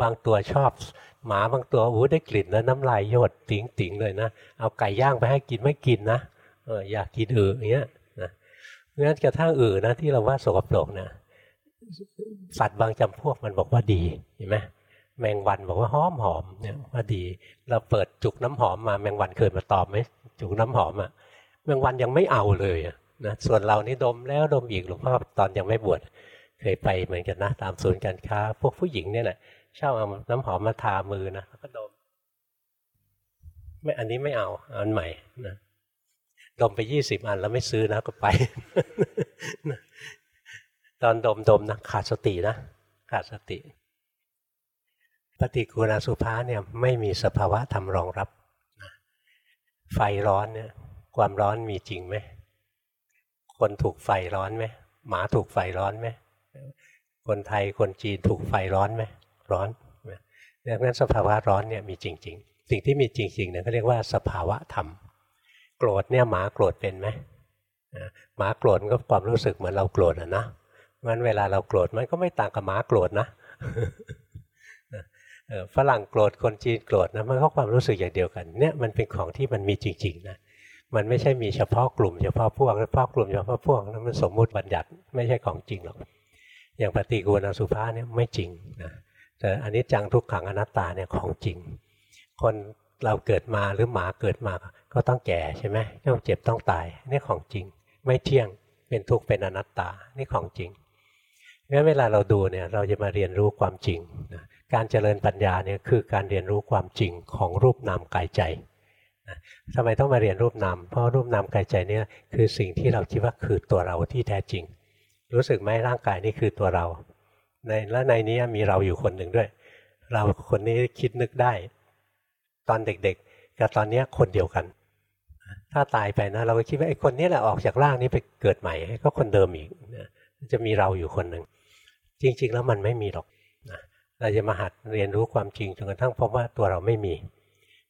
บางตัวชอบ หมาบางตัวอู้ได้กลิ่นแล้วน้ำลายหยดติ๋งติ๋งเลยนะ เอาไก่ย่างไปให้กินไม่กินนะ เอออยากกินอืออย่างเงี้ยเพราะฉะนั้นกระทั่งอื่นนะที่เราว่าสกปรกนะสัตว์บางจำพวกมันบอกว่าดีเห็นไหมแมงวันบอกว่าหอมหอมเนี่ยว่าดี เราเปิดจุกน้ำหอมมาแมงวันเคยมาตอบไหมจุกน้ำหอมอะแมงวันยังไม่เอาเลยนะส่วนเรานี่ดมแล้วดมอีกหลวงพ่อตอนยังไม่บวชเคยไปเหมือนกันนะตามศูนย์การค้า พวกผู้หญิงเนี่ยแหละเช่าเอาน้ำหอมมาทามือนะแล้วก็ดม ไม่อันนี้ไม่เอาอันใหม่นะ ดมไปยี่สิบอันแล้วไม่ซื้อนะก็ไป ตอนดมดมนะขาดสตินะ ขาดสติ ปฏิกูณาสุภาเนี่ยไม่มีสภาวะทำรองรับ ไฟร้อนเนี่ย ความร้อนมีจริงไหม คนถูกไฟร้อนไหม หมาถูกไฟร้อนไหม คนไทยคนจีนถูกไฟร้อนไหม ร้อนดังนั้นสภาวะร้อนเนี่ยมีจริง ๆ สิ่งที่มีจริงๆเนี่ยเขาเรียกว่าสภาวะธรรม รธเนี่ยหมาโกรธเป็นไหมหมาโกรธก็ความรู้สึกเหมือนเราโกรธอะนะมันเวลาเราโกรธมันก็ไม่ต่างกับหมาโกรธนะฝรั่งโกรธคนจีนโกรธนะมันก็ความรู้สึกอย่างเดียวกันเนี่ยมันเป็นของที่มันมีจริงๆนะมันไม่ใช่มีเฉพาะกลุ่มเฉพาะพวกเฉพาะกลุ่มเฉพาะพวกแล้วมันสมมุติบัญญัติไม่ใช่ของจริงหรอกอย่างปฏิกูลอสุภะเนี่ยไม่จริงนะแต่อันนี้จังทุกขังอนัตตาเนี่ยของจริง คนเราเกิดมาหรือหมาเกิดมา ก็ต้องแก่ใช่ไหมต้องเจ็บต้องตายนี่ของจริง ไม่เที่ยงเป็นทุกข์เป็นอนัตตานี่ของจริงงั้นเวลาเราดูเนี่ยเราจะมาเรียนรู้ความจริงนะการเจริญปัญญาเนี่ยคือการเรียนรู้ความจริงของรูปนามกายใจนะทำไมต้องมาเรียนรูปนามเพราะรูปนามกายใจเนี่ยคือสิ่งที่เราคิดว่าคือตัวเราที่แท้จริง รู้สึกไหมร่างกายนี่คือตัวเราในและในนี้มีเราอยู่คนหนึ่งด้วย เราคนนี้คิดนึกได้ ตอนเด็กๆ กับตอนนี้คนเดียวกัน ถ้าตายไปนะเราก็คิดว่าไอ้คนนี้แหละออกจากร่างนี้ไปเกิดใหม่ก็คนเดิมอีกจะมีเราอยู่คนหนึ่งจริง ๆ แล้วมันไม่มีหรอกนะเราจะมาหัดเรียนรู้ความจริงจนกระทั่งพบว่าตัวเราไม่มี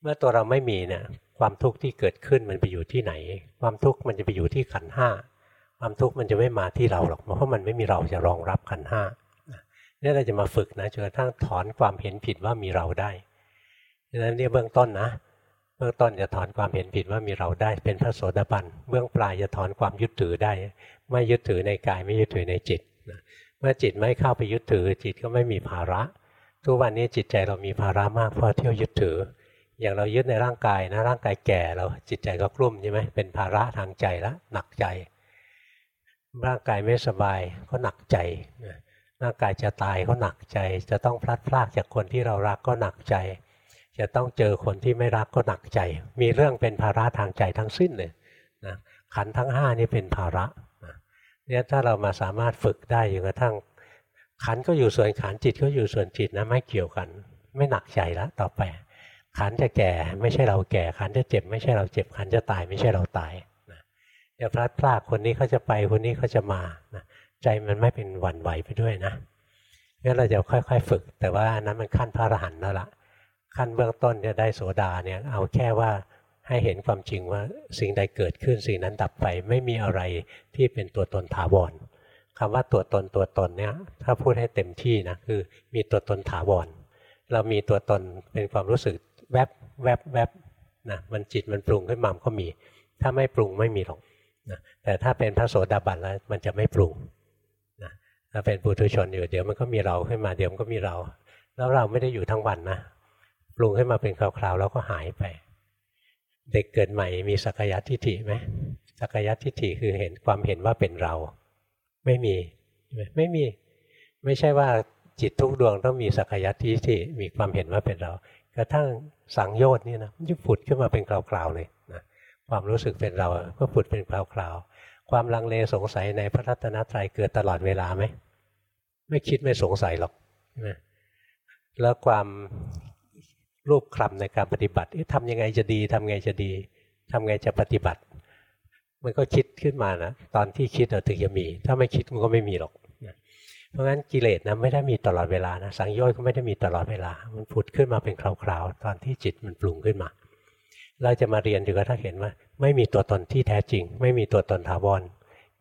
เมื่อตัวเราไม่มีเนี่ยความทุกข์ที่เกิดขึ้นมันไปอยู่ที่ไหน ความทุกข์มันจะไปอยู่ที่ขันห้าความทุกข์มันจะไม่มาที่เราหรอกเพราะมันไม่มีเราจะรองรับขันห้านี่เราจะมาฝึกนะจนกระทั่งถอนความเห็นผิดว่ามีเราได้ดังนั้นเนี่ยเบื้องต้นนะ เบื้องต้นจะถอนความเห็นผิดว่ามีเราได้เป็นพระโสดาบันเบื้องปลายจะถอนความยึดถือได้ ไม่ยึดถือในกายไม่ยึดถือในจิตเมื่อจิตไม่เข้าไปยึดถือ จิตก็ไม่มีภาระ ทุกวันนี้จิตใจเรามีภาระมากเพราะเที่ยวยึดถือ อย่างเรายึดในร่างกายนะร่างกายแก่เราจิตใจก็กลุ้มใช่ไหมเป็นภาระทางใจแล้วหนักใจ ร่างกายไม่สบายก็หนักใจร่างกายจะตายก็หนักใจ จะต้องพลัดพรากจากคนที่เรารักก็หนักใจ จะต้องเจอคนที่ไม่รักก็หนักใจ มีเรื่องเป็นภาระทางใจทั้งสิ้นเลยนะขันทั้งห้านี่เป็นภาระเนี่ยถ้าเรามาสามารถฝึกได้จนกระทั่ง ขันก็อยู่ส่วนขันจิตก็อยู่ส่วนจิตนะไม่เกี่ยวกัน ไม่หนักใจแล้วต่อไป ขันจะแก่ไม่ใช่เราแก่ ขันจะเจ็บ ไม่ใช่เราเจ็บ ขันจะตายไม่ใช่เราตายนะอย่าพลัดพรากคนนี้เขาจะไปคนนี้เขาจะมานะใจมันไม่เป็นหวั่นไหวไปด้วยนะงั้นเราจะค่อย ๆ ฝึก แต่ว่านั้นมันขั้นพระอรหันต์แล้วล่ะ ขั้นเบื้องต้นจะได้โสดาเนี่ยเอาแค่ว่าให้เห็นความจริงว่าสิ่งใดเกิดขึ้นสิ่งนั้นดับไปไม่มีอะไรที่เป็นตัวตนถาวรคำว่าตัวตนตัวตนเนี่ยถ้าพูดให้เต็มที่นะคือมีตัวตนถาวรเรามีตัวตนเป็นความรู้สึกแวบแวบแวบนะมันจิตมันปรุงขึ้นมาก็มี ถ้าไม่ปรุงไม่มีหรอกนะแต่ถ้าเป็นพระโสดาบันแล้วมันจะไม่ปรุงนะถ้าเป็นปุถุชนอยู่เดี๋ยวมันก็มีเราขึ้นมาเดี๋ยวมันก็มีเรา แล้วเราไม่ได้อยู่ทั้งวันนะ ปรุงขึ้นมาเป็นคราวๆแล้วก็หายไป เด็กเกิดใหม่มีสักยะทิฏฐิไหมสักยะทิฏฐิคือเห็นความเห็นว่าเป็นเรา ไม่มีไม่มี ไม่ใช่ว่าจิตทุกดวงต้องมีสักยะทิฏฐิมีความเห็นว่าเป็นเรา กระทั่งสังโยชน์นี่นะมันจะผุดขึ้นมาเป็นคราวๆเลยนะความรู้สึกเป็นเราก็ผุดเป็นคราวๆความลังเลสงสัยในพระรัตนตรัยเกิดตลอดเวลาไหมไม่คิดไม่สงสัยหรอกนะแล้วความ รูปคลำในการปฏิบัติทำยังไงจะดีทำไงจะดีทำไงจะปฏิบัติ มันก็คิดขึ้นมานะตอนที่คิดเราถึงจะมี ถ้าไม่คิดมันก็ไม่มีหรอกเพราะงั้นกิเลสนะไม่ได้มีตลอดเวลานะสังโยชน์ก็ไม่ได้มีตลอดเวลา มันผุดขึ้นมาเป็นคราวๆตอนที่จิตมันปรุงขึ้นมา เราจะมาเรียนดูก็ถ้าเห็นว่า ไม่มีตัวตนที่แท้จริง ไม่มีตัวตนถาวร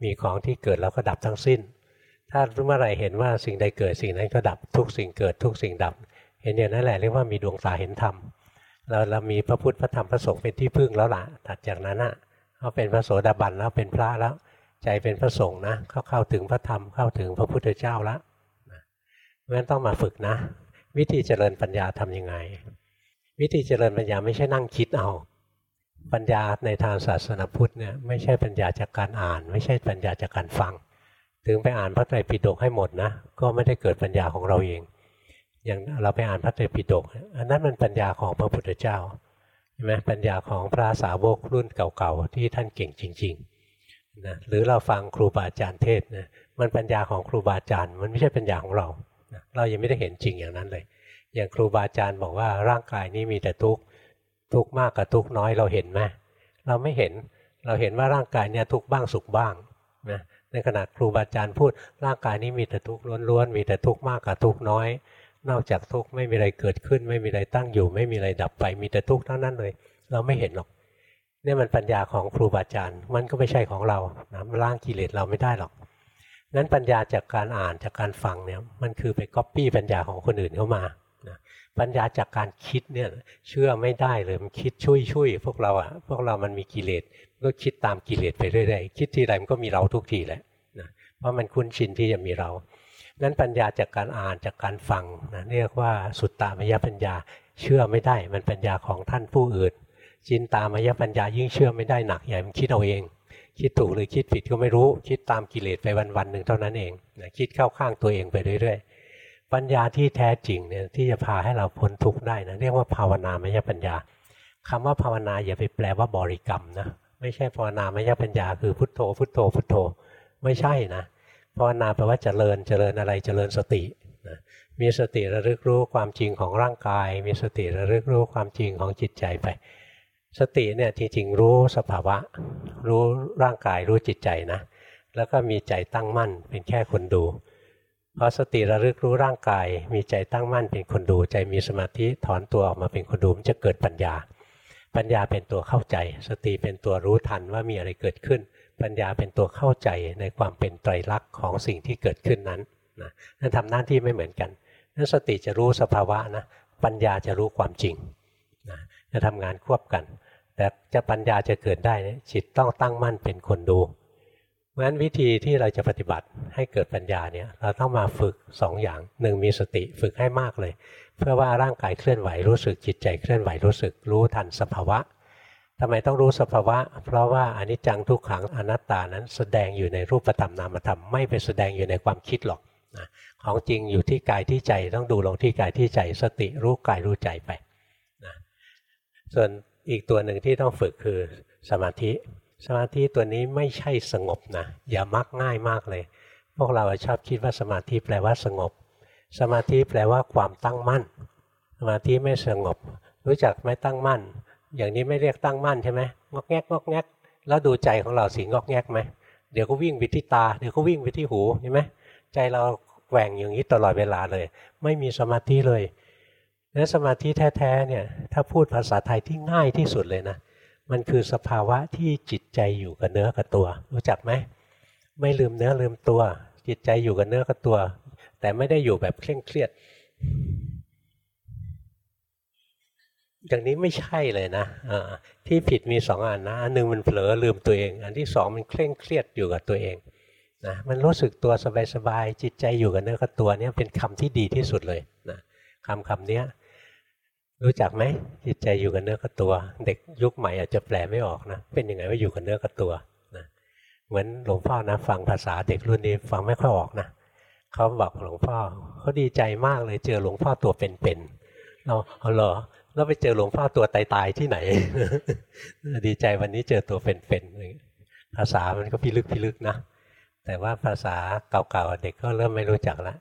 มีของที่เกิดแล้วก็ดับทั้งสิ้น ถ้าเมื่อไรเห็นว่าสิ่งใดเกิดสิ่งนั้นก็ดับทุกสิ่งเกิดทุกสิ่งดับ เห็นอย่างนั้นแหละเรียกว่ามีดวงตาเห็นธรรมเราเรามีพระพุทธพระธรรมพระสงฆ์เป็นที่พึ่งแล้วล่ะถัดจากนั้นอะเขาเป็นพระโสดาบันแล้วเป็นพระแล้ว ใจเป็นพระสงฆ์นะเขาเข้าถึงพระธรรมเข้าถึงพระพุทธเจ้าแล้วเพราะฉะนั้นต้องมาฝึกนะ วิธีเจริญปัญญาทํำยังไง วิธีเจริญปัญญาไม่ใช่นั่งคิดเอาปัญญาในทางศาสนาพุทธเนี่ยไม่ใช่ปัญญาจากการอ่าน ไม่ใช่ปัญญาจากการฟัง ถึงไปอ่านพระไตรปิฎกให้หมดนะ ก็ไม่ได้เกิดปัญญาของเราเอง อย่างเราไปอ่านพระไตรปิฎกอันนั้นมันปัญญาของพระพุทธเจ้าใช่ไหมปัญญาของพระสาวกรุ่นเก่าๆที่ท่านเก่งจริงๆนะหรือเราฟังครูบาอาจารย์เทศนะมันปัญญาของครูบาอาจารย์ มันไม่ใช่ปัญญาของเรานะเรายังไม่ได้เห็นจริงอย่างนั้นเลย อย่างครูบาอาจารย์บอกว่าร่างกายนี้มีแต่ทุกข์ทุกข์มากกับทุกข์น้อยเราเห็นไหมเราไม่เห็นเราเห็นว่าร่างกายเนี่ยทุกข์บ้างสุขบ้างนะในขณะครูบาอาจารย์พูดร่างกายนี้มีแต่ทุกข์ล้วนๆมีแต่ทุกข์มากกับทุกข์น้อย นอกจากทุกข์ไม่มีอะไรเกิดขึ้น ไม่มีอะไรตั้งอยู่ ไม่มีอะไรดับไป มีแต่ทุกข์เทั้งนั้นเลย เราไม่เห็นหรอกเนี่ยมันปัญญาของครูบาอาจารย์ มันก็ไม่ใช่ของเรานะล้างกิเลสเราไม่ได้หรอกนั้นปัญญาจากการอ่านจากการฟังเนี่ยมันคือไปก๊อปปี้ปัญญาของคนอื่นเข้ามานะปัญญาจากการคิดเนี่ยเชื่อไม่ได้เลยมันคิดช่วยช่วยพวกเราอะพวกเรามันมีกิเลสก็คิดตามกิเลสไปเรื่อยๆคิดทีไรมันก็มีเราทุกทีแหละนะเพราะมันคุ้นชินที่จะมีเรา นั้นปัญญาจากการอ่านจากการฟังนะเรียกว่าสุตตามยปัญญาเชื่อไม่ได้มันปัญญาของท่านผู้อื่น จินตามยปัญญายิ่งเชื่อไม่ได้หนักใหญ่มันคิดเอาเอง คิดถูกหรือคิดผิดก็ไม่รู้ คิดตามกิเลสไปวันๆหนึ่งเท่านั้นเองนะคิดเข้าข้างตัวเองไปเรื่อยๆ ปัญญาที่แท้จริงเนี่ยที่จะพาให้เราพ้นทุกข์ได้นะเรียกว่าภาวนามยปัญญาคำว่าภาวนาอย่าไปแปลว่าบริกรรมนะไม่ใช่ภาวนามยปัญญาคือพุทโธพุทโธพุทโธ ไม่ใช่นะ ภาวนาแปลว่าเจริญเจริญอะไรเจริญสตินะมีสติระลึกรู้ความจริงของร่างกาย มีสติระลึกรู้ความจริงของจิตใจไป สติเนี่ยจริงๆรู้สภาวะ รู้ร่างกายรู้จิตใจนะ แล้วก็มีใจตั้งมั่นเป็นแค่คนดูพอสติระลึกรู้ร่างกาย มีใจตั้งมั่นเป็นคนดู ใจมีสมาธิถอนตัวออกมาเป็นคนดูมันจะเกิดปัญญา ปัญญาเป็นตัวเข้าใจ สติเป็นตัวรู้ทันว่ามีอะไรเกิดขึ้น ปัญญาเป็นตัวเข้าใจในความเป็นไตรลักษณ์ของสิ่งที่เกิดขึ้นนั้นนะนั่นทำหน้าที่ไม่เหมือนกันนั่นสติจะรู้สภาวะนะปัญญาจะรู้ความจริงนะจะทำงานควบกัน แต่จะปัญญาจะเกิดได้จิตต้องตั้งมั่นเป็นคนดูเพราะฉะนั้นวิธีที่เราจะปฏิบัติให้เกิดปัญญาเนี่ยเราต้องมาฝึก2ออย่างหนึ่งมีสติฝึกให้มากเลย เพื่อว่าร่างกายเคลื่อนไหวรู้สึกจิตใจเคลื่อนไหวรู้สึกรู้ทันสภาวะ ทำไมต้องรู้สภาวะ เพราะว่าอนิจจังทุกขังอนัตตานั้นแสดงอยู่ในรูปธรรมนามธรรมไม่ไปแสดงอยู่ในความคิดหรอกนะของจริงอยู่ที่กายที่ใจต้องดูลงที่กายที่ใจสติรู้กายรู้ใจไปนะส่วนอีกตัวหนึ่งที่ต้องฝึกคือสมาธิ สมาธิตัวนี้ไม่ใช่สงบนะอย่ามักง่ายมากเลย พวกเราชอบคิดว่าสมาธิแปลว่าสงบ สมาธิแปลว่าความตั้งมั่น สมาธิไม่สงบ รู้จักไม่ตั้งมั่น อย่างนี้ไม่เรียกตั้งมั่นใช่ไหมงอกแงกงอกแงกแล้วดูใจของเราสิงอกแงกไหมเดี๋ยวก็วิ่งไปที่ตาเดี๋ยวก็วิ่งไปที่หูเห็นไหมใจเราแกว่งอย่างนี้ตลอดเวลาเลย ไม่มีสมาธิเลยแล้วสมาธิแท้ๆเนี่ยถ้าพูดภาษาไทยที่ง่ายที่สุดเลยนะ มันคือสภาวะที่จิตใจอยู่กับเนื้อกับตัว รู้จักไหมไม่ลืมเนื้อลืมตัว จิตใจอยู่กับเนื้อกับตัว แต่ไม่ได้อยู่แบบเคร่งเครียด อย่างนี้ไม่ใช่เลยนะที่ผิดมีสองอันนะอันหนึ่งมันเผลอลืมตัวเอง อันที่สองมันเคร่งเครียดอยู่กับตัวเองนะมันรู้สึกตัวสบายๆจิตใจอยู่กับเนื้อกับตัวเนี่ยเป็นคำที่ดีที่สุดเลยนะคำคำนี้รู้จักไหมจิตใจอยู่กับเนื้อกับตัว เด็กยุคใหม่อาจจะแปลไม่ออกนะ เป็นยังไงว่าอยู่กับเนื้อกับตัวนะเหมือนหลวงพ่อนะ ฟังภาษาเด็กรุ่นนี้ฟังไม่ค่อยออกนะเขาบอกหลวงพ่อเขาดีใจมากเลยเจอหลวงพ่อตัวเป็นๆเราเอาเหรอ แล้วไปเจอหลวงพ่อตัวตายๆที่ไหน ดีใจวันนี้เจอตัวเป็นๆภาษามันก็พิลึกพิลึกนะแต่ว่าภาษาเก่าๆเด็กก็เริ่มไม่รู้จักล้ว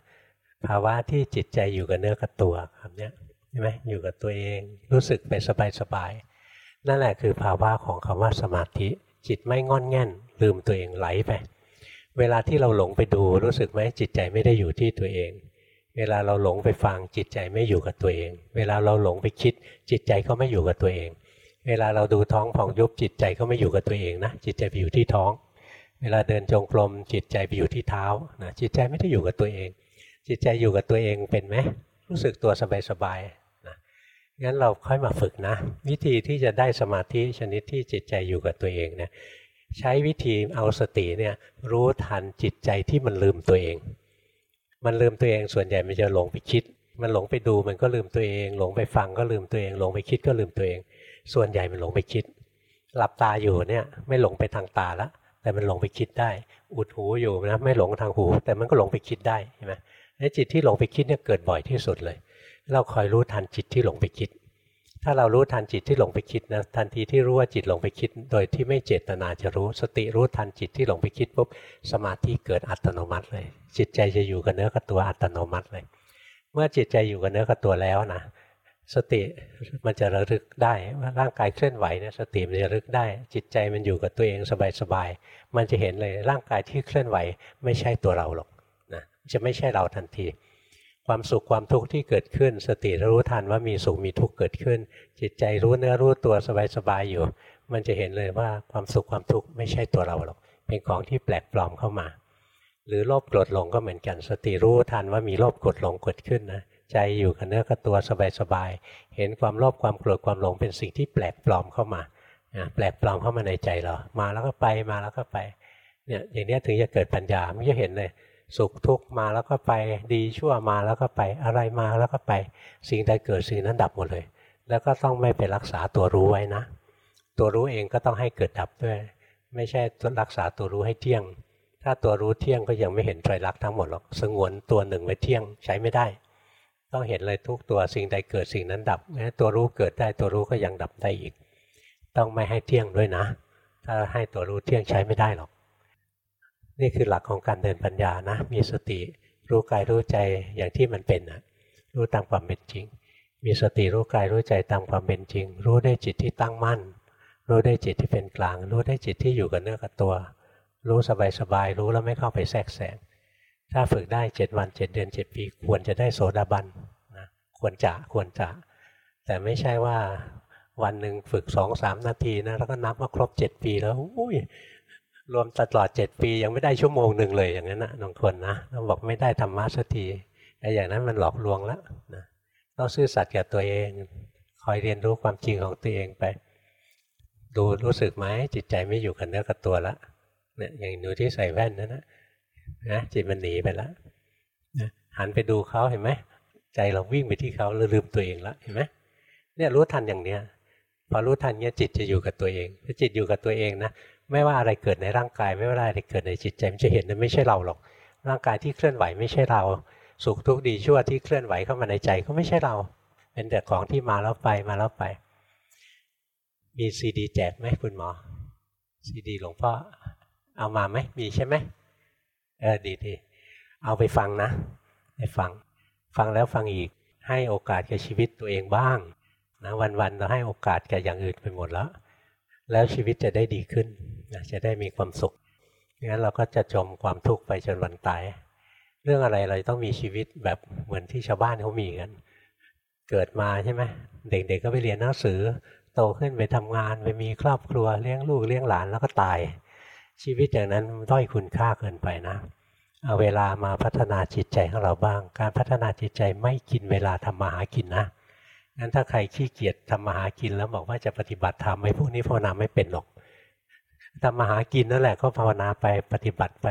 ภาวะที่จิตใจอยู่กับเนื้อกับตัวคำนี้ใช่ไหมอยู่กับตัวเองรู้สึกไปสบายๆนั่นแหละคือภาวะของคำว่าสมาธิ จิตไม่งอนแง่น ลืมตัวเองไหลไปเวลาที่เราหลงไปดูรู้สึกไหมจิตใจไม่ได้อยู่ที่ตัวเอง เวลาเราหลงไปฟังจิตใจไม่อยู่กับตัวเอง เวลาเราหลงไปคิด จิตใจก็ไม่อยู่กับตัวเอง เวลาเราดูท้องผ่องยุบจิตใจก็ไม่อยู่กับตัวเองนะจิตใจไปอยู่ที่ท้อง เวลาเดินจงกรมจิตใจไปอยู่ที่เท้านะจิตใจไม่ได้อยู่กับตัวเอง จิตใจอยู่กับตัวเองเป็นไหมรู้สึกตัวสบายๆนะงั้นเราค่อยมาฝึกนะ วิธีที่จะได้สมาธิชนิดที่จิตใจอยู่กับตัวเองเนี่ยใช้วิธีเอาสติเนี่ยรู้ทันจิตใจที่มันลืมตัวเอง มันลืมตัวเองส่วนใหญ่มันจะหลงไปคิด มันหลงไปดูมันก็ลืมตัวเอง หลงไปฟังก็ลืมตัวเอง หลงไปคิดก็ลืมตัวเอง ส่วนใหญ่มันหลงไปคิด หลับตาอยู่เนี่ยไม่หลงไปทางตาละแต่มันหลงไปคิดได้ อุดหูอยู่นะไม่หลงทางหู แต่มันก็หลงไปคิดได้ใช่ไหมไอ้จิตที่หลงไปคิดเนี่ยเกิดบ่อยที่สุดเลย เราคอยรู้ทันจิตที่หลงไปคิด ถ้าเรารู้ทันจิตที่หลงไปคิดนะทันทีที่รู้ว่าจิตหลงไปคิด โดยที่ไม่เจตนาจะรู้ สติรู้ทันจิตที่หลงไปคิดปุ๊บสมาธิเกิดอัตโนมัติเลย จิตใจจะอยู่กับเนื้อกับตัวอัตโนมัติเลย เมื่อจิตใจอยู่กับเนื้อกับตัวแล้วนะสติมันจะระลึกได้ว่าร่างกายเคลื่อนไหวเนี่ยสติมันจะระลึกได้ จิตใจมันอยู่กับตัวเองสบายๆมันจะเห็นเลยร่างกายที่เคลื่อนไหว ไม่ใช่ตัวเราหรอกนะจะไม่ใช่เราทันที ความสุขความทุกข์ที่เกิดขึ้น สติรู้ทันว่ามีสุขมีทุกข์เกิดขึ้น จิตใจรู้เนื้อรู้ตัวสบายๆอยู่ มันจะเห็นเลยว่าความสุขความทุกข์ไม่ใช่ตัวเราหรอกเป็นของที่แปลกปลอมเข้ามา หรือโลภโกรธหลงก็เหมือนกัน สติรู้ทันว่ามีโลภโกรธหลงเกิดขึ้นนะใจอยู่กับเนื้อกับตัวสบายๆเห็นความโลภความโกรธความหลงเป็นสิ่งที่แปลกปลอมเข้ามาแปลกปลอมเข้ามาในใจเรามาแล้วก็ไปมาแล้วก็ไปเนี่ยอย่างนี้ถึงจะเกิดปัญญาไม่จะเห็นเลย สุขทุกข์มาแล้วก็ไปดีชั่วมาแล้วก็ไปอะไรมาแล้วก็ไป สิ่งใดเกิดสิ่งนั้นดับหมดเลย แล้วก็ต้องไม่ไปรักษาตัวรู้ไว้นะ ตัวรู้เองก็ต้องให้เกิดดับด้วย ไม่ใช่รักษาตัวรู้ให้เที่ยง ถ้าตัวรู้เที่ยงก็ยังไม่เห็นไตรลักษณ์ทั้งหมดหรอกสงวนตัวหนึ่งไว้เที่ยงใช้ไม่ได้ ต้องเห็นเลยทุกตัวสิ่งใดเกิดสิ่งนั้นดับแม้ตัวรู้เกิดได้ตัวรู้ก็ยังดับได้อีก ต้องไม่ให้เที่ยงด้วยนะ ถ้าให้ตัวรู้เที่ยงใช้ไม่ได้หรอก นี่คือหลักของการเดินปัญญานะ มีสติรู้กายรู้ใจอย่างที่มันเป็นนะรู้ตามความเป็นจริง มีสติรู้กายรู้ใจตามความเป็นจริง รู้ได้จิตที่ตั้งมั่น รู้ได้จิตที่เป็นกลาง รู้ได้จิตที่อยู่กับเนื้อกับตัว รู้สบายๆรู้แล้วไม่เข้าไปแทรกแซงถ้าฝึกได้เจ็ดวันเจ็ดเดือนเจ็ดปีควรจะได้โสดาบันนะควรจะควรจะ แต่ไม่ใช่ว่าวันหนึ่งฝึกสองสามนาทีนะแล้วก็นับว่าครบเจ็ดปีแล้วอุ้ย รวมตลอดเจ็ดปียังไม่ได้ชั่วโมงหนึ่งเลยอย่างนั้นนะบางคนนะเราบอกไม่ได้ธรรมะสักทีไอ้อย่างนั้นมันหลอกลวงแล้วนะต้องซื่อสัตย์กับตัวเอง คอยเรียนรู้ความจริงของตัวเองไป ดูรู้สึกไหมจิตใจไม่อยู่กับเนื้อกับตัวแล้วเนี่ยอย่างหนูที่ใส่แว่นนั่นนะนะจิตมันหนีไปแล้วนะหันไปดูเขาเห็นไหมใจเราวิ่งไปที่เขาลืมตัวเองแล้วเห็นไหมเนี่ยรู้ทันอย่างเนี้ยพอรู้ทันเนี้ยจิตจะอยู่กับตัวเองถ้าจิตอยู่กับตัวเองนะ ไม่ว่าอะไรเกิดในร่างกาย ไม่ว่าอะไรเกิดในจิตใจมันจะเห็นว่าไม่ใช่เราหรอก ร่างกายที่เคลื่อนไหวไม่ใช่เรา สุขทุกข์ดีชั่วที่เคลื่อนไหวเข้ามาในใจก็ไม่ใช่เรา เป็นแต่ของที่มาแล้วไปมาแล้วไป มีซีดีแจกไหมคุณหมอซีดีหลวงพ่อเอามาไหมมีใช่ไหมเออดีดีเอาไปฟังนะไปฟังฟังแล้วฟังอีกให้โอกาสกับชีวิตตัวเองบ้างนะวันๆเราให้โอกาสกับอย่างอื่นไปหมดแล้ว แล้วชีวิตจะได้ดีขึ้นจะได้มีความสุขงั้นเราก็จะจมความทุกข์ไปจนวันตาย เรื่องอะไรเราต้องมีชีวิตแบบเหมือนที่ชาวบ้านเขามีกัน เกิดมาใช่ไหมเด็กๆก็ไปเรียนหนังสือ โตขึ้นไปทำงานไปมีครอบครัวเลี้ยงลูกเลี้ยงหลานแล้วก็ตาย ชีวิตอย่างนั้นด้อยคุณค่าเกินไปนะเอาเวลามาพัฒนาจิตใจของเราบ้าง การพัฒนาจิตใจไม่กินเวลาทำมาหากินนะ งั้นถ้าใครขี้เกียจทำมาหากินแล้วบอกว่าจะปฏิบัติธรรมไอ้พวกนี้ภาวนาไม่เป็นหรอกทำมาหากินนั่นแหละก็ภาวนาไปปฏิบัติไป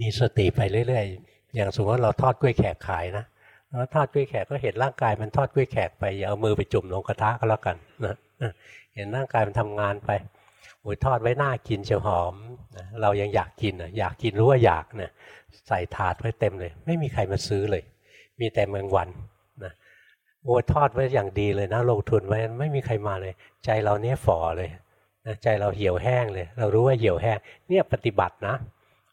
มีสติไปเรื่อยๆ อย่างสมมติว่าเราทอดกล้วยแขกขายนะแล้วทอดกล้วยแขกก็เห็นร่างกายมันทอดกล้วยแขกไปอย่าเอามือไปจุ่มลงกระทะก็แล้วกันนะเห็นร่างกายมันทำงานไปโอ้ยทอดไว้หน้ากินเชียวหอมนะเรายังอยากกินอะอยากกินรู้ว่าอยากนะใส่ถาดไว้เต็มเลย ไม่มีใครมาซื้อเลย มีแต่เมืองวัน โอ้ทอดไว้อย่างดีเลยนะลงทุนไว้ไม่มีใครมาเลย ใจเราเนี้ยฝ่อเลยนะใจเราเหี่ยวแห้งเลย เรารู้ว่าเหี่ยวแห้งเนี่ยปฏิบัตินะ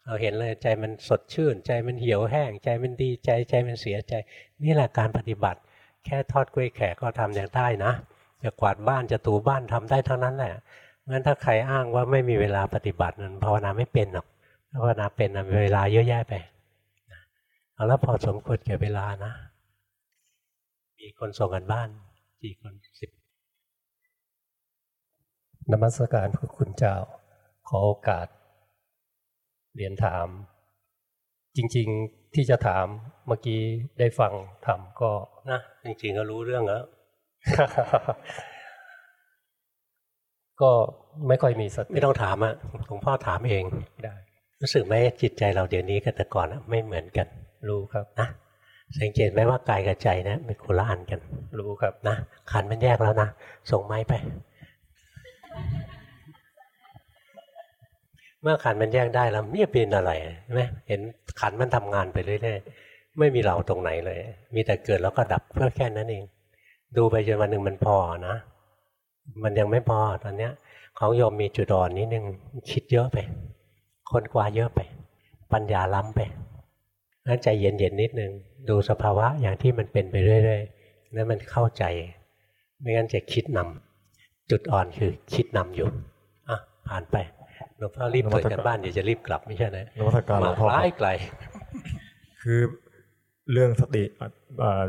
เราเห็นเลยใจมันสดชื่น ใจมันเหี่ยวแห้ง ใจมันดีใจใจมันเสียใจ นี่แหละการปฏิบัติ แค่ทอดกล้วยแขกก็ทำอย่างได้นะจะกวาดบ้านจะถูบ้านทำได้ทั้งนั้นแหละงั้นถ้าใครอ้างว่าไม่มีเวลาปฏิบัตินั้นภาวนาไม่เป็นหรอกภาวนาเป็นมีเวลาเยอะแยะไปเอาแล้วพอสมควรแก่เวลานะ มีคนส่งกันบ้านกี่คนสิบนมัสการพระคุณเจ้า ขอโอกาส เรียนถาม จริง ๆที่จะถามเมื่อกี้ได้ฟังทำก็นะจริง ๆ ก็รู้เรื่องแล้วก็ไม่ค่อยมีสติไม่ต้องถามอะหลวงพ่อถามเองได้ รู้สึกไหมจิตใจเราเดี๋ยวนี้กับแต่ก่อนไม่เหมือนกัน รู้ครับนะ สังเกตไหมว่ากายกับใจนะเป็นคนละอันกัน รู้ครับนะขันมันแยกแล้วนะ ส่งไม้ไป เมื่อขันมันแยกได้แล้วนี่เป็นอะไรไหมเห็นขันมันทำงานไปเรื่อยๆไม่มีเราตรงไหนเลย มีแต่เกิดแล้วก็ดับเพื่อแค่นั้นเอง ดูไปจนวันหนึ่งมันพอนะ มันยังไม่พอตอนเนี้ย ของโยมมีจุดอ่อนนิดนึงคิดเยอะไป คนกว่าเยอะไป ปัญญาล้ำไป งั้นใจเย็นๆนิดนึง ดูสภาวะอย่างที่มันเป็นไปเรื่อยๆนั้นมันเข้าใจ ไม่งั้นจะคิดนำจุดอ่อนคือคิดนำอยู่อะผ่านไปหลวงพ่อรีบเปิดกันบ้านเดี๋ยวจะรีบกลับไม่ใช่ไหมนวัตการหลวงพ่อไกลไกลคือเรื่องสติ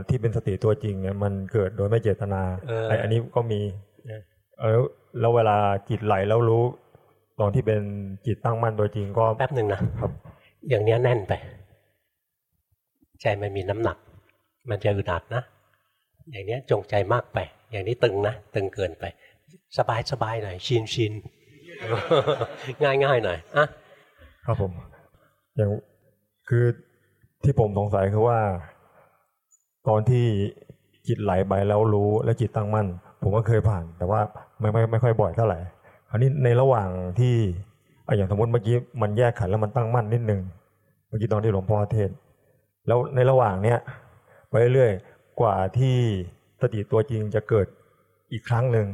ที่เป็นสติตัวจริงเนี่ยมันเกิดโดยไม่เจตนาไอ้อันนี้ก็มีเออแล้วเวลาจิตไหลแล้วรู้ ตอนที่เป็นจิตตั้งมั่นตัวจริงก็แป๊บหนึ่งนะครับ อย่างนี้แน่นไป ใจมันมีน้ำหนัก มันจะอึดอัดนะ อย่างนี้จงใจมากไป อย่างนี้ตึงนะ ตึงเกินไป สบายสบายหน่อย ชินชินง่ายง่ายหน่อยอะครับผม อย่างคือที่ผมสงสัยคือว่า ตอนที่จิตไหลไปแล้วรู้และจิตตั้งมั่น ผมก็เคยผ่าน แต่ว่าไม่ไม่ไม่ค่อยบ่อยเท่าไหร่คราวนี้ในระหว่างที่อย่างสมมติเมื่อกี้มันแยกขันแล้วมันตั้งมั่นนิดนึงเมื่อกี้ตอนที่หลวงพ่อเทศ แล้วในระหว่างเนี้ยไปเรื่อยๆกว่าที่สติตัวจริงจะเกิดอีกครั้งหนึ่ง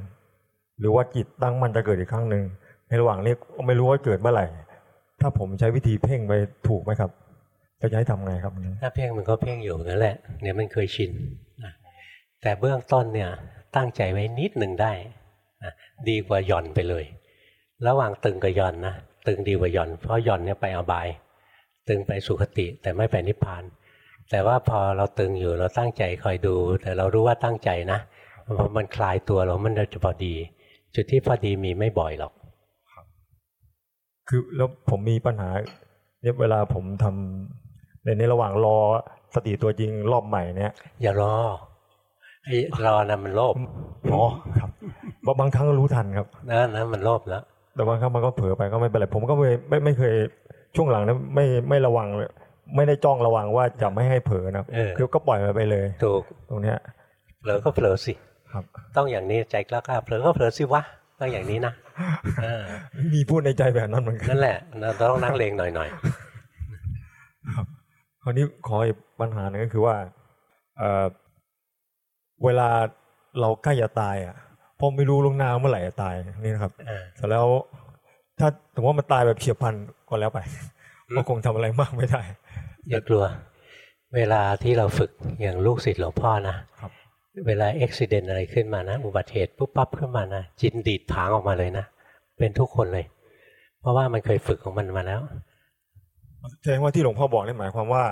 หรือว่าจิตตั้งมั่นจะเกิดอีกครั้งหนึ่งในระหว่างนี้ไม่รู้ว่าเกิดเมื่อไหร่ ถ้าผมใช้วิธีเพ่งไปถูกไหมครับจะให้ทำไงครับถ้าเพ่งมันก็เพ่งอยู่นั่นแหละเนี่ยมันเคยชินแต่เบื้องต้นเนี่ยตั้งใจไว้นิดหนึ่งได้ดีกว่าหย่อนไปเลย ระหว่างตึงกับหย่อนนะตึงดีกว่าหย่อน เพราะหย่อนเนี่ยไปอบาย ตึงไปสุคติแต่ไม่ไปนิพพาน แต่ว่าพอเราตึงอยู่เราตั้งใจคอยดู แต่เรารู้ว่าตั้งใจนะพอมันคลายตัวเรามันจะพอดี จุดที่พอดีมีไม่บ่อยหรอก คือแล้วผมมีปัญหาเนี่ยเวลาผมทำในในระหว่างรอสติตัวจริงรอบใหม่เนี่ย อย่ารอไอ้รอนะมันโลภอ๋อครับบางครั้งรู้ทันครับนั่นนะมันโลภแล้วแต่บางครั้งมันก็เผลอไปก็ไม่เป็นไรผมก็ไม่ไม่ไม่เคย ช่วงหลังนะไม่ไม่ระวังเลยไม่ได้จ้องระวังว่าจะไม่ให้เผลอนะคือก็ปล่อยไปเลย ถูกตรงเนี้ยเผลอก็เผลอสิครับ ต้องอย่างนี้ใจกล้ากล้าเผลอก็เผลอสิวะต้องอย่างนี้นะมีพูดในใจแบบนั้นเหมือนกันนั่นแหละเราต้องนั่งเลงหน่อยหน่อยครับคราวนี้ขออีกปัญหาหนึ่งก็คือว่าเเวลาเราใกล้จะตาย อะพอไม่รู้ลงนาเมื่อไหร่จะตายนี่นะครับแต่แล้ว ถ้าสมมติว่ามันตายแบบเฉียบพลันก็แล้วไปก็คงทำอะไรมากไม่ได้ อย่ากลัว เวลาที่เราฝึกอย่างลูกศิษย์หลวงพ่อนะครับเวลาอุบิเหตุอะไรขึ้นมานะ อุบัติเหตุปุ๊บปั๊บขึ้นมานะจิตดีดผางออกมาเลยนะ เป็นทุกคนเลย เพราะว่ามันเคยฝึกของมันมาแล้วแสดงว่าที่หลวงพ่อบอกนี่หมายความว่า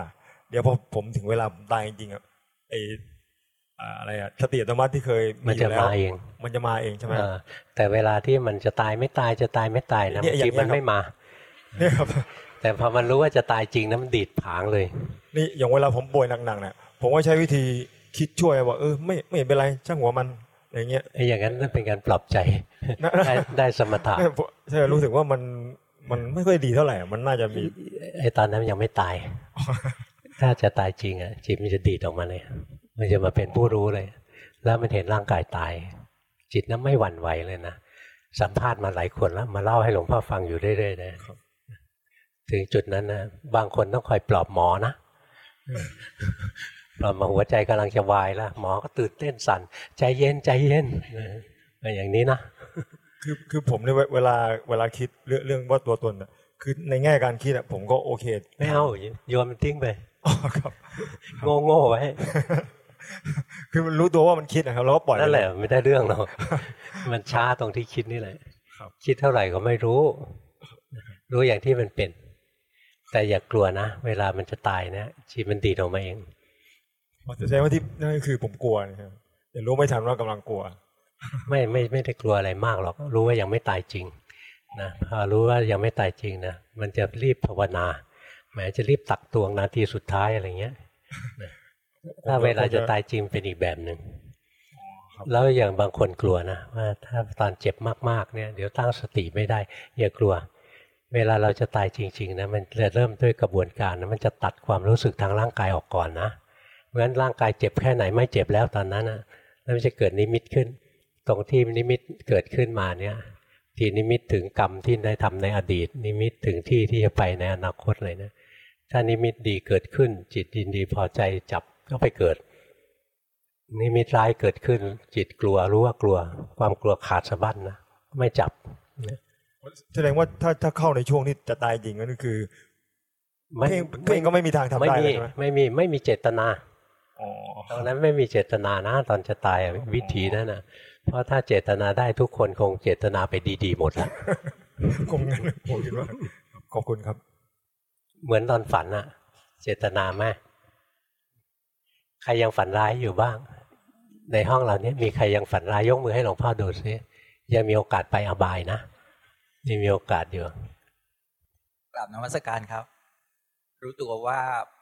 เดี๋ยวพอผมถึงเวลาตายจริงๆอะไอ อะไรอะสติธรรมะที่เคยมันจะมาเองมันจะมาเองใช่ไหมแต่เวลาที่มันจะตายไม่ตายจะตายไม่ตายนะจิตมันไม่มาเนี่ยครับแต่พอมันรู้ว่าจะตายจริงนะมันดีดผางเลย นี่อย่างเวลาผมป่วยหนักๆเนี่ยผมก็ใช้วิธีคิดช่วยว่าเออไม่ไม่เป็นไรช่างหัวมันอย่างเงี้ยไอ้อย่างนั้นเป็นการปลอบใจได้ได้สมถะใช่รู้สึกว่ามันมันไม่ค่อยดีเท่าไหร่ มันน่าจะมีไอ้ตอนนั้นยังไม่ตาย ถ้าจะตายจริงอะจิตมันจะดีดออกมาเลย มันจะมาเป็นผู้รู้เลย แล้วมันเห็นร่างกายตาย จิตนั้นไม่หวั่นไหวเลยนะสัมภาษณ์มาหลายคนแล้ว มาเล่าให้หลวงพ่อฟังอยู่เรื่อยๆนะถึงจุดนั้นนะบางคนต้องคอยปลอบหมอนะปลอบมาหัวใจกำลังจะวายแล้วหมอก็ตื่นเต้นสั่น ใจเย็นใจเย็นอย่างนี้นะคือคือผมเนี่ยเวลาเวลาคิดเรื่องเรื่องว่าตัวตนอะคือในแง่การคิดอะผมก็โอเค ไม่เอาโยนมันทิ้งไปอ๋อครับ โง่โง่ไว้ คือมันรู้ตัวว่ามันคิดนะครับแล้วก็ปล่อยนั่นแหละไม่ได้เรื่องหรอกมันช้าตรงที่คิดนี่แหละคิดเท่าไหร่ก็ไม่รู้ รู้อย่างที่มันเป็น แต่อย่ากลัวนะ เวลามันจะตายนะจิตมันดีดออกมาเองจะใช้ว่าที่นั่นคือผมกลัวนะครับแต่รู้ไม่ทันว่ากำลังกลัว ไม่ไม่ไม่ได้กลัวอะไรมากหรอกรู้ว่ายังไม่ตายจริงนะพอรู้ว่ายังไม่ตายจริงนะมันจะรีบภาวนาแหมจะรีบตักตวงนาทีสุดท้ายอะไรเงี้ย ถ้าเวลาจะตายจริงเป็นอีกแบบหนึ่งแล้วอย่างบางคนกลัวนะว่าถ้าตอนเจ็บมากๆเนี่ยเดี๋ยวตั้งสติไม่ได้อย่ากลัว เวลาเราจะตายจริงๆนะมันจะเริ่มด้วยกระบวนการนะมันจะตัดความรู้สึกทางร่างกายออกก่อนนะเพราะฉะนั้นร่างกายเจ็บแค่ไหนไม่เจ็บแล้วตอนนั้นนะแล้วมันจะเกิดนิมิตขึ้น ตรงที่นิมิตเกิดขึ้นมาเนี่ยทีนิมิตถึงกรรมที่ได้ทำในอดีต นิมิตถึงที่ที่จะไปในอนาคตเลยนะถ้านิมิตดีเกิดขึ้น จิตยินดีพอใจจับ ก็ไปเกิดนิมิตร้ายเกิดขึ้น จิตกลัวรู้ว่ากลัว ความกลัวขาดสะบั้นนะไม่จับแสดงว่าถ้าถ้าเข้าในช่วงที่จะตายจริงก็คือไม่เพลงก็ไม่มีทางทำได้ใช่ไหมไม่มีไม่มีเจตนาตอนนั้นไม่มีเจตนานะ ตอนจะตายวิธีนั่นนะเพราะถ้าเจตนาได้ทุกคนคงเจตนาไปดีๆหมดแล้วคงงั้นผมคิดว่าขอบคุณครับ เหมือนตอนฝันอะเจตนาไหม ใครยังฝันร้ายอยู่บ้าง ในห้องเราเนี้ยมีใครยังฝันร้ายยกมือให้หลวงพ่อดูซิยังมีโอกาสไปอบายนะยังมีโอกาสอยู่กราบนวัสการครับ รู้ตัวว่า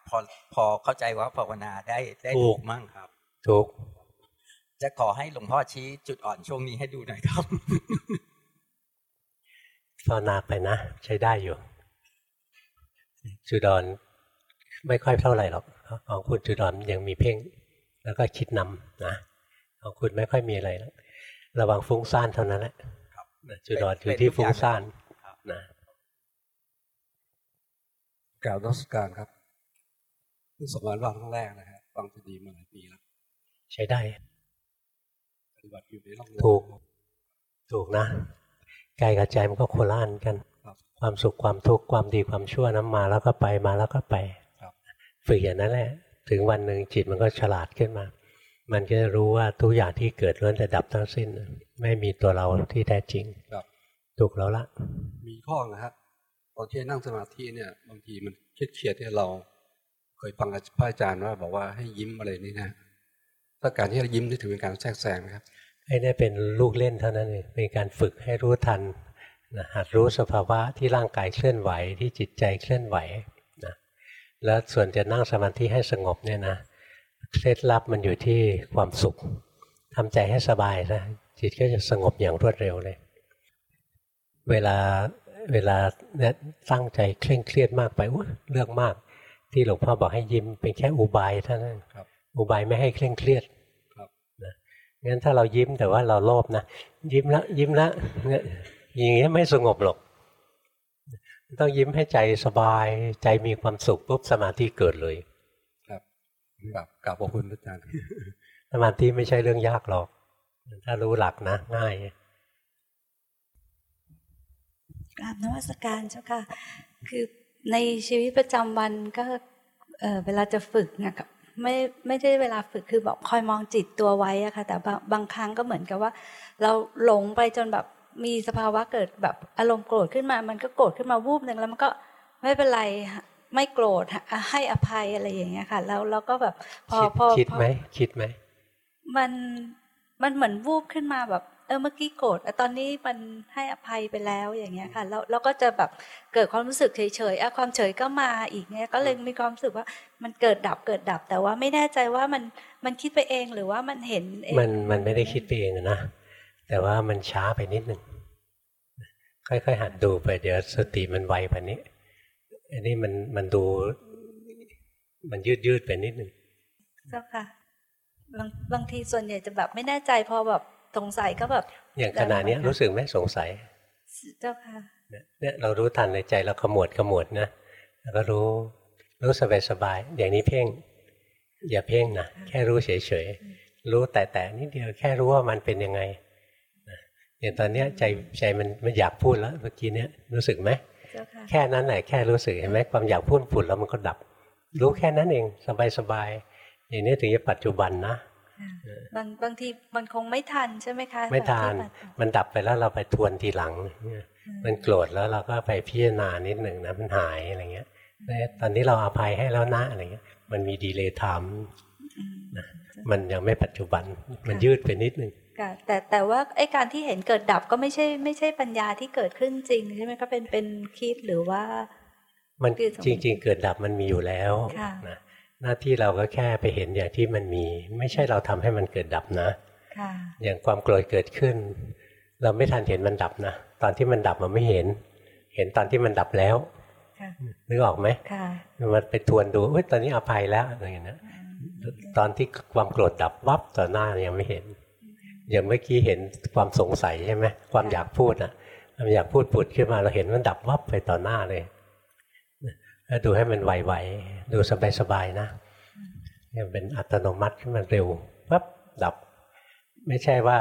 พอพอเข้าใจว่าภาวนาได้ได้ถูกมั่งครับ ถูก จะขอให้หลวงพ่อชี้จุดอ่อนช่วงนี้ให้ดูหน่อยครับภาวนาไปนะ ใช้ได้อยู่จุดอ่อนไม่ค่อยเท่าไหร่หรอก ของคุณจุดอ่อนยังมีเพ่ง แล้วก็คิดนำนะของคุณไม่ค่อยมีอะไรแล้วระวังฟุ้งซ่านเท่านั้นแหละจุดอ่อนคือที่ฟุ้งซ่านนะกล่าวนอสการครับเพิ่งส่งงานว่างครั้งแรกนะครับฟังจะดีมาหลายปีแล้ว ใช้ได้ปฏิบัติอยู่ในร่องถูก ถูกนะกายกับใจมันก็โคล่านกันครับความสุขความทุกข์ความดีความชั่วน้ำมาแล้วก็ไปมาแล้วก็ไปครับ ฝึกอย่างนั้นแหละ ถึงวันหนึ่งจิตมันก็ฉลาดขึ้นมา มันก็จะรู้ว่าทุกอย่างที่เกิดล้วนแต่ดับทั้งสิ้น ไม่มีตัวเราที่แท้จริงครับถูกแล้วละ มีข้อนะฮะตอนที่นั่งสมาธิเนี่ย บางทีมันเครียดเครียดที่เรา เคยฟังพระอาจารย์ว่า บอกว่าให้ยิ้มอะไรนี่นะถ้าการที่เรายิ้มนี่ถือเป็นการแทรกแซงไหมครับไอ้นี่เป็นลูกเล่นเท่านั้นเองเป็นการฝึกให้รู้ทันนะหัดรู้สภาวะที่ร่างกายเคลื่อนไหวที่จิตใจเคลื่อนไหวนะ แล้วส่วนจะนั่งสมาธิให้สงบเนี่ยนะเคล็ดลับมันอยู่ที่ความสุขทำใจให้สบายนะจิตก็จะสงบอย่างรวดเร็วเลย เวลาเวลาเนี่ยตั้งใจเคร่งเครียดมากไปอุ๊ยเรื่องมาก ที่หลวงพ่อบอกให้ยิ้มเป็นแค่อุบายเท่านั้นครับอุบายไม่ให้เคร่งเครียดครับนะงั้นถ้าเรายิ้มแต่ว่าเราโลภนะยิ้มละยิ้มละเนี่ยอย่างนี้ไม่สงบหรอก ต้องยิ้มให้ใจสบาย ใจมีความสุขปุ๊บสมาธิเกิดเลย ครับแบบกราบขอบคุณอาจารย์สมาธิไม่ใช่เรื่องยากหรอก ถ้ารู้หลักนะ ง่ายกราบนวัสการเจ้าค่ะ คือในชีวิตประจำวันก็เออเวลาจะฝึกนะครับไม่ไม่ได้เวลาฝึกคือแบบคอยมองจิตตัวไว้อะค่ะ แต่บางบางครั้งก็เหมือนกับว่า เราหลงไปจนแบบ มีสภาวะเกิดแบบอารมณ์โกรธขึ้นมา มันก็โกรธขึ้นมาวูบหนึ่งแล้วมันก็ไม่เป็นไรไม่โกรธให้อภัยอะไรอย่างเงี้ยค่ะ แล้วเราก็แบบพอคิดพอคิดพอไหมคิดไหมมันมันเหมือนวูบขึ้นมาแบบ เออเมื่อกี้โกรธแต่ตอนนี้มันให้อภัยไปแล้วอย่างเงี้ยค่ะแล้วเราก็จะแบบเกิดความรู้สึกเฉยๆอะความเฉยก็มาอีกเนี้ยก็เลยมีความรู้สึกว่ามันเกิดดับเกิดดับ แต่ว่าไม่แน่ใจว่ามันมันคิดไปเองหรือว่ามันเห็นเองมันมันไม่ได้คิดไปเองนะ แต่ว่ามันช้าไปนิดหนึ่งค่อยๆหัดดูไปเดี๋ยวสติมันไวกว่านี้ อันนี้มันมันดู มันยืดยืดๆไปนิดหนึ่งเจ้าค่ะบางบางทีส่วนใหญ่จะแบบไม่แน่ใจพอแบบสงสัยก็แบบ อย่างขณะเนี้ยรู้สึกไหมสงสัย เจ้าค่ะเนี่ยเนี่ยเรารู้ทันในใจเราขมวดขมวดนะแล้วก็รู้รู้สบายสบายๆอย่างนี้เพ่ง อย่าเพ่งนะแค่รู้เฉยๆรู้แต่แต่นิดเดียวแค่รู้ว่ามันเป็นยังไงนะ อย่างตอนเนี้ยใจใจมันมันอยากพูดแล้วเมื่อกี้เนี้ยรู้สึกไหมเจ้าค่ะแค่นั้นแหละแค่รู้สึกเห็นไหมความอยากพูดผุดแล้วมันก็ดับ รู้แค่นั้นเองสบายสบายๆอย่างนี้ถึงจะปัจจุบันนะบางบางทีมันคงไม่ทันใช่ไหมคะ ไม่ทันแบบที่มันดับไปแล้วเราไปทวนทีหลังเนี่ยมันโกรธแล้วเราก็ไปพิจารณานิดหนึ่งนะมันหายอะไรเงี้ยแล้วตอนนี้เราอภัยให้แล้วนะอะไรเงี้ย มันมี delay time อืมนะมันยังไม่ปัจจุบัน มันยืดไปนิดหนึ่งค่ะ แต่แต่ว่าไอ้การที่เห็นเกิดดับก็ไม่ใช่ไม่ใช่ปัญญาที่เกิดขึ้นจริงใช่ไหมคะเป็นเป็นคิดหรือว่า มันคือสมมุจติริง ๆ เกิดดับมันมีอยู่แล้วค่ะนะหน้าที่เราก็แค่ไปเห็นอย่างที่มันมี ไม่ใช่เราทำให้มันเกิดดับนะค่ะอย่างความโกรธเกิดขึ้น เราไม่ทันเห็นมันดับนะตอนที่มันดับมันไม่เห็น เห็นตอนที่มันดับแล้วค่ะนึกออกไหมค่ะมันไปทวนดูเอ้ยตอนนี้อภัยแล้วอะไรอย่างเงี้ยตอนที่ความโกรธดับวับต่อหน้ายังไม่เห็น อย่างเมื่อกี้เห็นความสงสัยใช่ไหมความอยากพูดอะความอยากพูดปุดขึ้นมาเราเห็นมันดับวับไปต่อหน้าเลยแล้วดูให้มันไวๆดูสบายๆนะเนี่ยเป็นอัตโนมัติขึ้นมาเร็วปั๊บดับ ไม่ใช่ว่า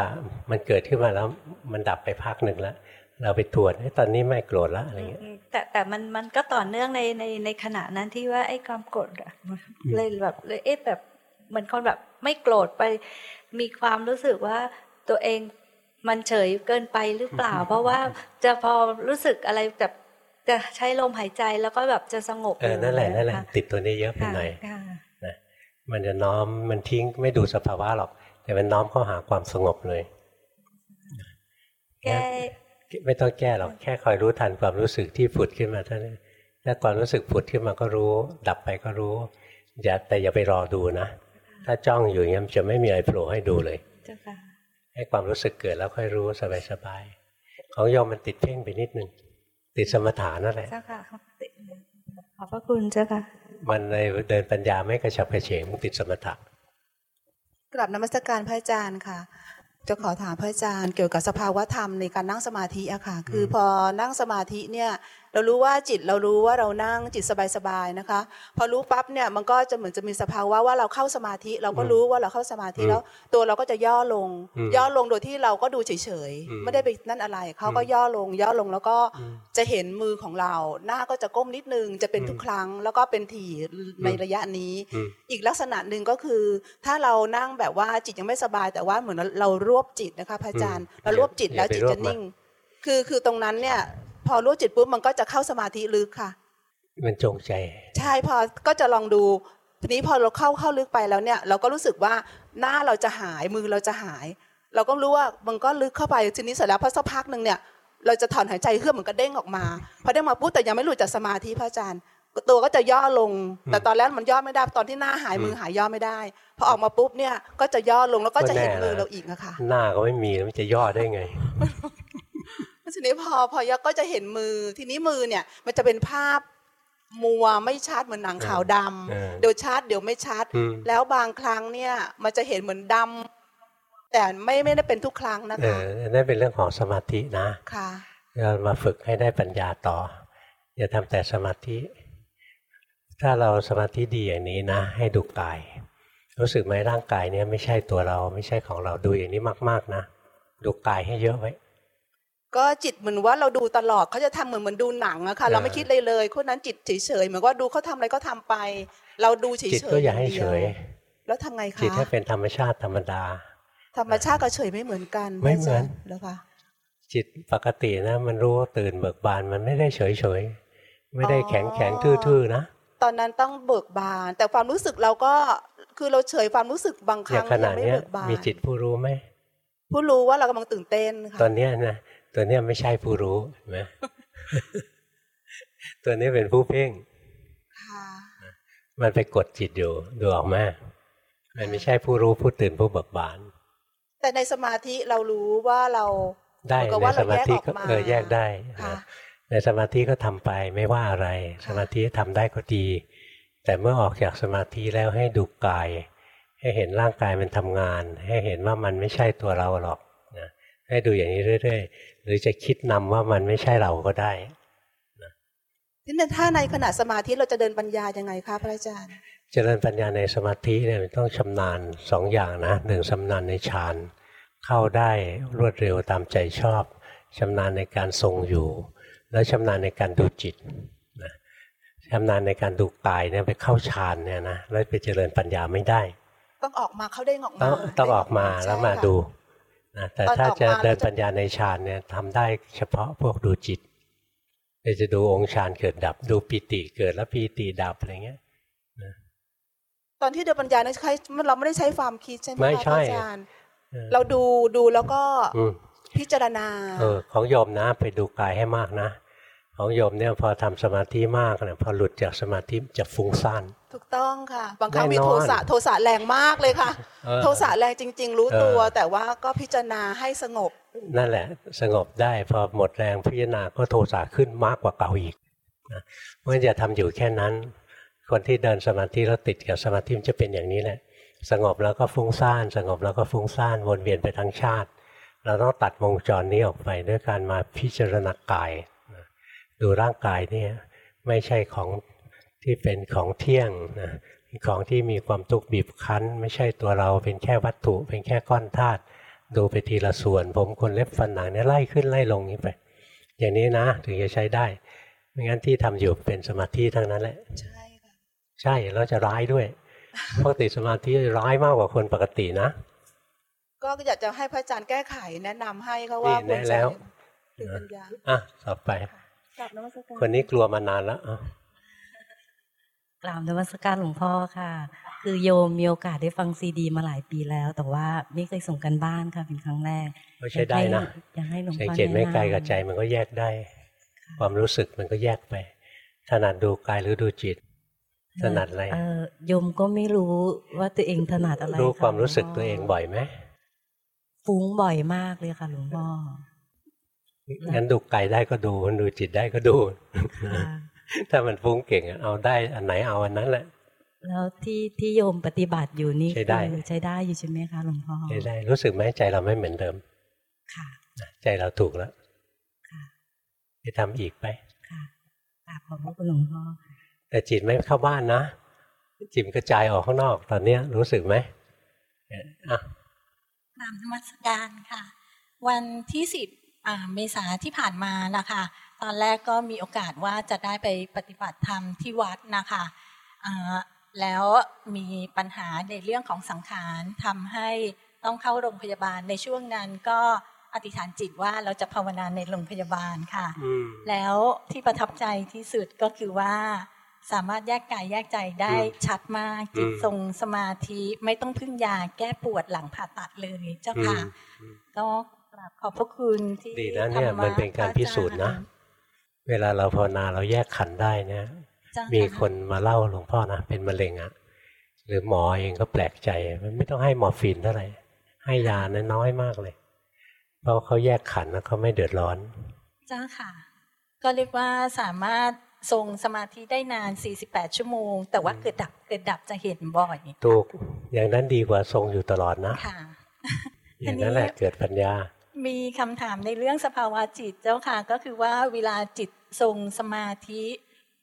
มันเกิดขึ้นมาแล้วมันดับไปพักหนึ่งแล้วเราไปทวนเฮ้ยตอนนี้ไม่โกรธแล้วอะไรเงี้ยแต่แต่มันมันก็ต่อเนื่องในในในขณะนั้นที่ว่าไอ้ความโกรธอะเลยแบบเลยเอ๊ะแบบเหมือนคนแบบ ไม่โกรธไปมีความรู้สึกว่าตัวเองมันเฉยเกินไปหรือเปล่า เพราะว่าจะพอรู้สึกอะไรแบบจะใช้ลมหายใจแล้วก็แบบจะสงบเออนั่นแหละนั่นแหละค่ติดตัวนี้เยอะไปค่ะหน่อยค่ะนะมันจะน้อมมันทิ้งไม่ดูสภาวะหรอก แต่มันน้อมเข้าหาความสงบเลยแก้ไม่ต้องแก้หรอกแค่คอยรู้ทันความรู้สึกที่ผุดขึ้นมาเท่านั้นถ้าความรู้สึกผุดขึ้นมาก็รู้ ดับไปก็รู้อย่าแต่อย่าไปรอดูนะ ถ้าจ้องอยู่อย่างนี้จะไม่มีอะไรโผล่ให้ดูเลยให้ความรู้สึกเกิดแล้วค่อยรู้สบายๆของยอมมันติดเพ่งไปนิดนึงติดสมถานั่นแหละเจ้าค่ะขอบพระคุณเจ้าค่ะ มันในเดินปัญญาไม่กระฉับกระเฉงมันติดสมถะกลับนมัสการพระอาจารย์ค่ะ จะขอถามพระอาจารย์เกี่ยวกับสภาวะธรรมในการนั่งสมาธิอะค่ะ คือพอนั่งสมาธิเนี่ย เรารู้ว่าจิตเรารู้ว่าเรานั่งจิตสบายๆนะคะ พอรู้ปั๊บเนี่ยมันก็จะเหมือนจะมีสภาวะว่าเราเข้าสมาธิ เราก็รู้ว่าเราเข้าสมาธิแล้ว ตัวเราก็จะย่อลง ย่อลงโดยที่เราก็ดูเฉยๆไม่ได้ไปนั่นอะไรเขาก็ย่อลง ย่อลงแล้วก็จะเห็นมือของเรา หน้าก็จะก้มนิดนึงจะเป็นทุกครั้ง แล้วก็เป็นถี่ในระยะนี้ อีกลักษณะหนึ่งก็คือ ถ้าเรานั่งแบบว่าจิตยังไม่สบาย แต่ว่าเหมือนเรารวบจิตนะคะพระอาจารย์เรารวบจิตแล้วจิตจะนิ่ง คือคือตรงนั้นเนี่ย พอรู้จิตปุ๊บมันก็จะเข้าสมาธิลึกค่ะ มันจงใจ ใช่พอก็จะลองดูทีนี้พอเราเข้าเข้าลึกไปแล้วเนี่ย เราก็รู้สึกว่าหน้าเราจะหายมือเราจะหาย เราก็รู้ว่ามันก็ลึกเข้าไปทีนี้เสร็จแล้วพอสักพักหนึ่งเนี่ย เราจะถอนหายใจเครื่องมันก็เด้งออกมาพอเด้งมาปุ๊บแต่ยังไม่หลุดจากสมาธิพระอาจารย์ตัวก็จะย่อลง แต่ตอนแรกมันย่อไม่ได้ตอนที่หน้าหายมือหายย่อไม่ได้พอออกมาปุ๊บเนี่ยก็จะย่อลงแล้วก็จะเห็นมือเราอีกนะคะหน้าก็ไม่มีแล้วมันจะย่อได้ไง ทีนี้พอพอยักก็จะเห็นมือ ทีนี้มือเนี่ย มันจะเป็นภาพมัวไม่ชัดเหมือนหนังขาวดำเดี๋ยวชัดเดี๋ยวไม่ชัด แล้วบางครั้งเนี่ย มันจะเห็นเหมือนดำแต่ไม่ไม่ได้เป็นทุกครั้งนะคะนั่นเป็นเรื่องของสมาธินะค่ะเรามาฝึกให้ได้ปัญญาต่อ อย่าทำแต่สมาธิ ถ้าเราสมาธิดีอย่างนี้นะ ให้ดูกาย รู้สึกไหมร่างกายเนี้ยไม่ใช่ตัวเราไม่ใช่ของเราดูอย่างนี้มาก ๆนะดูกายให้เยอะไว้ ก็จิตเหมือนว่าเราดูตลอดเขาจะทำเหมือนเหมือนดูหนังอะค่ะ เราไม่คิดเลยเลยคนนั้นจิตเฉยๆเหมือนว่าดูเขาทาอะไรก็ทำไป เราดูเฉยๆจิตก็อย่าให้เฉย แล้วทำไงคะจิตให้เป็นธรรมชาติธรรมดา ธรรมชาติกับเฉยไม่เหมือนกัน ไม่เหมือนแล้วค่ะจิตปกตินะ มันรู้ตื่นเบิกบานมันไม่ได้เฉยๆไม่ได้แข็งแข็งทื่อๆนะตอนนั้นต้องเบิกบาน แต่ความรู้สึกเราก็คือเราเฉยความรู้สึกบางครั้งยังไม่เบิกบานมีจิตผู้รู้ไหมผู้รู้ว่าเรากำลังตื่นเต้นค่ะตอนนี้นะ ตัวนี้ไม่ใช่ผู้รู้เห็นไหมตัวนี้เป็นผู้เพ่งมันไปกดจิตอยู่ดูออกมามันไม่ใช่ผู้รู้ผู้ตื่นผู้เบิกบาน แต่ในสมาธิเรารู้ว่าเราได้ในสมาธิก็เออแยกได้ในสมาธิก็ทำไปไม่ว่าอะไร สมาธิทำได้ก็ดี แต่เมื่อออกจากสมาธิแล้วให้ดูกาย ให้เห็นร่างกายมันทำงาน ให้เห็นว่ามันไม่ใช่ตัวเราหรอกนะให้ดูอย่างนี้เรื่อย หรือจะคิดนำว่ามันไม่ใช่เราก็ได้ทีนี้ถ้าในขณะสมาธิเราจะเดินปัญญายังไงคะพระอาจารย์เจริญปัญญาในสมาธิเนี่ยต้องชำนาญสองอย่างนะหนึ่งชำนาญในฌานเข้าได้รวดเร็วตามใจชอบชำนาญในการทรงอยู่ แล้วชำนาญในการดูจิตนะชำนาญในการดูกายเนี่ยไปเข้าฌานเนี่ยนะแล้วไปเจริญปัญญาไม่ได้ ต้องออกมาเขาได้ออกมาต้องออกมาแล้วมาดู นะแต่ถ้าจะเดินปัญญาในฌานเนี่ยทำได้เฉพาะพวกดูจิตจะดูองค์ฌานเกิดดับ ดูปิติเกิดแล้วปิติดับอะไรเงี้ยตอนที่เดินปัญญาเนี่ยใช้เราไม่ได้ใช้ความคิดใช่ไหมไม่ใช่อาจารย์เราดูดูแล้วก็พิจารณาเออของโยมนะ ไปดูกายให้มากนะ ของโยมเนี่ยพอทำสมาธิมากเนี่ยพอหลุดจากสมาธิจะฟุ้งซ่านถูกต้องค่ะ บางครั้งมีโทสะโทสะแรงมากเลยค่ะ โทสะแรงจริง ๆ รู้ตัว แต่ว่าก็พิจารณาให้สงบ นั่นแหละ สงบได้พอหมดแรงพิจารณาก็โทสะขึ้นมากกว่าเก่าอีกนะเพราะจะทำอยู่แค่นั้น คนที่เดินสมาธิแล้วติดกับสมาธิมันจะเป็นอย่างนี้แหละสงบแล้วก็ฟุ้งซ่าน สงบแล้วก็ฟุ้งซ่านวนเวียนไปทั้งชาติ เราต้องตัดวงจรนี้ออกไปด้วยการมาพิจารณากาย ดูร่างกายเนี่ยไม่ใช่ของที่เป็นของเที่ยงนะของที่มีความทุกข์บีบคั้น ไม่ใช่ตัวเราเป็นแค่วัตถุ เป็นแค่ก้อนธาตุดูไปทีละส่วน ผมคนเล็บฟันหนังเนี่ยไล่ขึ้นไล่ลงนี้ไป อย่างนี้นะถึงจะใช้ได้ไม่งั้นที่ทำอยู่เป็นสมาธิทั้งนั้นแหละ ใช่ค่ะใช่แล้วจะร้ายด้วยปกติสมาธิร้ายมากกว่าคนปกตินะ ก็อยากจะให้พระอาจารย์แก้ไขแนะนำให้เขาว่าควรจะถึงปัญญาอะต่อไป คนนี้กลัวมานานแล้วกราบนวัสการหลวงพ่อค่ะ คือโยมมีโอกาสได้ฟังซีดี มาหลายปีแล้ว แต่ว่าไม่เคยส่งกันบ้านค่ะเป็นครั้งแรกก็ใช้ได้นะอยากให้หลวงพ่อสังเกตไม่ไกลกับใจมันก็แยกได้ ความรู้สึกมันก็แยกไปถนัดดูกายหรือดูจิตถนัดอะไรเออโยมก็ไม่รู้ว่าตัวเองถนัดอะไรรู้ความะรู้สึกหลพ่ตัวเองบ่อยไหมฟุ้งบ่อยมากเลยค่ะหลวงพ่อ งั้นดูกายได้ก็ดูดูจิตได้ก็ดูค่ะถ้ามันฟุ้งเก่งอะเอาได้อันไหนเอาอันนั้นแหละ แล้วที่ที่โยมปฏิบัติอยู่นี่ใช้ได้คือใช้ได้อยู่ใช่ไหมคะหลวงพ่อใช่ได้รู้สึกไหมใจเราไม่เหมือนเดิม ค่ะ ใจเราถูกแล้วค่ะไปทำอีกไป ค่ะกราบขอบพระคุณหลวงพ่อค่ะแต่จิตไม่เข้าบ้านนะจิตกระจายออกข้างนอกตอนเนี้ยรู้สึกไหมอะนามนมัสการค่ะ วันที่สิบ เมษาที่ผ่านมานะคะ ตอนแรกก็มีโอกาสว่าจะได้ไปปฏิบัติธรรมที่วัดนะคะอ่าแล้วมีปัญหาในเรื่องของสังขารทำให้ต้องเข้าโรงพยาบาลในช่วงนั้นก็อธิษฐานจิตว่าเราจะภาวนาในโรงพยาบาลค่ะอืมแล้วที่ประทับใจที่สุดก็คือว่าสามารถแยกกายแยกใจได้อืมชัดมากจิตอืมทรงสมาธิไม่ต้องพึ่งยาแก้ปวดหลังผ่าตัดเลยเจ้าค่ะอืมก็ กราบขอบพระคุณที่ดีนะเนี่ยธรรมันเป็นการพิสูจน์นะ เวลาเราภาวนาเราแยกขันธ์ได้เนี่ยเจ้าะมีคนมาเล่าหลวงพ่อนะเป็นมะเร็งอะหรือหมอเองก็แปลกใจมันไม่ต้องให้มอร์ฟีนเท่าไหร่ให้ยานะน้อยมากเลย เพราะเขาแยกขันธ์แล้วเขาไม่เดือดร้อนเจ้าค่ะ ก็เรียกว่าสามารถทรงสมาธิได้นาน 48 ชั่วโมง แต่ว่าเกิดดับเกิดดับจะเห็นบ่อยถูกอย่างนั้นดีกว่าทรงอยู่ตลอดนะค่ะอย่างนั้นแหละเกิดปัญญา มีคำถามในเรื่องสภาวะจิตเจ้าค่ะ ก็คือว่าเวลาจิตทรงสมาธิ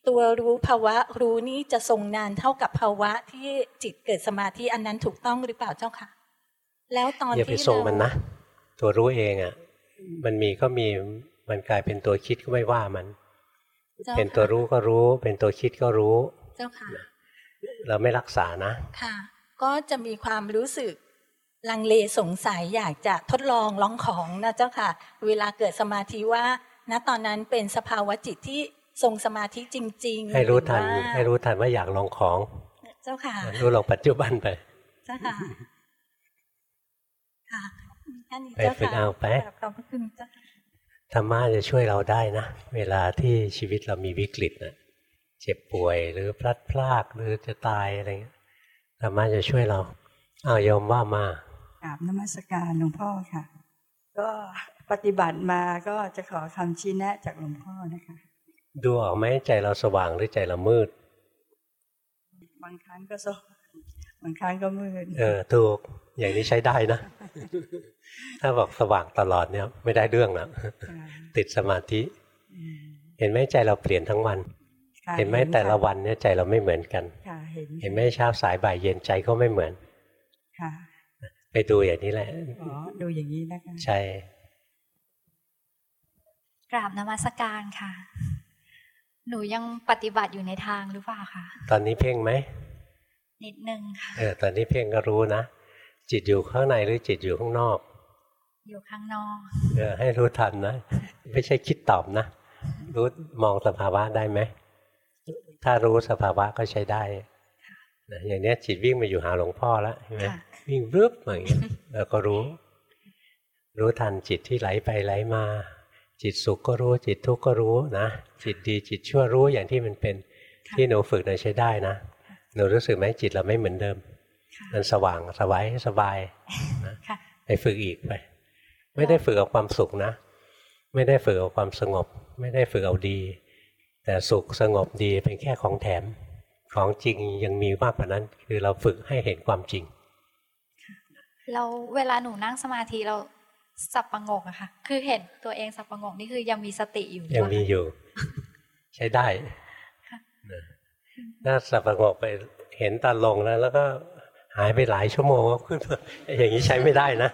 ตัวรู้ภาวะรู้นี้จะทรงนานเท่ากับภาวะที่จิตเกิดสมาธิอันนั้นถูกต้องหรือเปล่าเจ้าค่ะ แล้วตอนอย่าไปที่ทรงมันเรานะ ตัวรู้เองอะ่ะมันมีก็มีมันกลายเป็นตัวคิดก็ไม่ว่ามันจ้าเป็นตัวค่ะรู้ก็รู้ เป็นตัวคิดก็รู้ เจ้าค่ะ เราไม่รักษานะ ค่ะ ก็จะมีความรู้สึก ลังเลสงสัยอยากจะทดลองลองของนะเจ้าค่ะ เวลาเกิดสมาธิว่า ณตอนนั้นเป็นสภาวะจิตที่ทรงสมาธิจริง ๆ ให้รู้ทันหอว่าให้รู้ทันว่าอยากลองของ เจ้าค่ะ รู้ลองปัจจุบันไป เจ้าค่ะค่ะแค่นี้ไปเจ้าฝึกค่ะเอาไปกราบขอบพระคุณเจ้าค่ะธรรมะจะช่วยเราได้นะ เวลาที่ชีวิตเรามีวิกฤตนะเจ็บป่วยหรือพลัดพรากหรือจะตายอะไรเงี้ยธรรมะจะช่วยเราอ้าวโยมว่ามา กราบนมัสการหลวงพ่อค่ะ ก็ปฏิบัติมาก็จะขอคำชี้แนะจากหลวงพ่อนะคะ ดูออกไหมใจเราสว่างหรือใจเรามืด บางครั้งก็สว่างบางครั้งก็มืด เออถูกอย่างนี้ใช้ได้นะ ถ้าบอกสว่างตลอดเนี่ย ไม่ได้เรื่องนะค่ะติดสมาธิอืมเห็นไหมใจเราเปลี่ยนทั้งวันค่ะเห็นไหมแต่ละวันเนี่ยใจเราไม่เหมือนกันค่ะเห็นเห็นไหมเช้าสายบ่ายเย็นใจก็ไม่เหมือน ค่ะ ไปดูอย่างนี้แหละ อ๋อ ดูอย่างนี้นะคะ ใช่ กราบนมัสการค่ะ หนูยังปฏิบัติอยู่ในทางหรือเปล่าคะตอนนี้เพ่งไหม นิดนึงค่ะ เออ ตอนนี้เพ่งก็รู้นะ จิตอยู่ข้างในหรือจิตอยู่ข้างนอก อยู่ข้างนอก เออ ให้รู้ทันนะ ไม่ใช่คิดตอบนะ รู้มองสภาวะได้ไหม ถ้ารู้สภาวะก็ใช้ได้นะอย่างเนี้ยจิตวิ่งมาอยู่หาหลวงพ่อแล้วใช่ไหมค่ะ วิ่งรึบมาอย่างเงี้ยเราก็รู้ รู้ทันจิตที่ไหลไปไหลมา จิตสุขก็รู้ จิตทุกข์ก็รู้นะ จิตดีจิตชั่วรู้อย่างที่มันเป็นที่หนูฝึกน่ะใช้ได้นะหนูรู้สึกไหมจิตเราไม่เหมือนเดิมค่ะมันสว่างสบายสบายนะค่ะไปฝึกอีกไป ไม่ได้ฝึกเอาความสุขนะ ไม่ได้ฝึกเอาความสงบ ไม่ได้ฝึกเอาดี แต่สุขสงบดีเป็นแค่ของแถมของจริงยังมีมากกว่านั้น คือเราฝึกให้เห็นความจริง เราเวลาหนูนั่งสมาธิเราสับประงกอะค่ะ คือเห็นตัวเองสับประงกนี่คือยังมีสติอยู่ ยังมีปะคะอยู่ ใช้ได้ค่ะนะถ้าสับประงกไปเห็นตาลงแล้ว แล้วก็หายไปหลายชั่วโมงก็ขึ้นมาอย่างนี้ใช้ไม่ได้นะ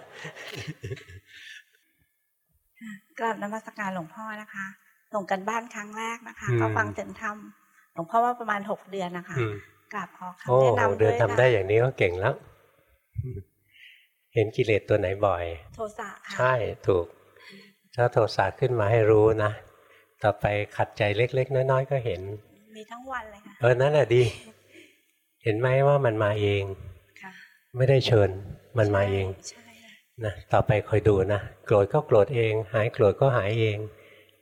กราบนมัสการหลวงพ่อนะคะ ส่งกันบ้านครั้งแรกนะคะอืมก็ฟังถึงทำหลวงพ่อว่าประมาณหกเดือนนะคะอืมกราบขอโอ้คำแนะนำเดิด้วนยทำได้ค่ะอย่างนี้ก็เก่งแล้ว เห็นกิเลสตัวไหนบ่อย โทสะค่ะใช่ถูก ถ้าโทสะขึ้นมาให้รู้นะ ต่อไปขัดใจเล็ก ๆ น้อยๆก็เห็น มีทั้งวันเลยค่ะ เออ นั่นแหละดี เห็นไหมว่ามันมาเองค่ะไม่ได้เชิญมันมาเองใช่ค่ะนะต่อไปคอยดูนะ โกรธก็โกรธเอง หายโกรธก็หายเอง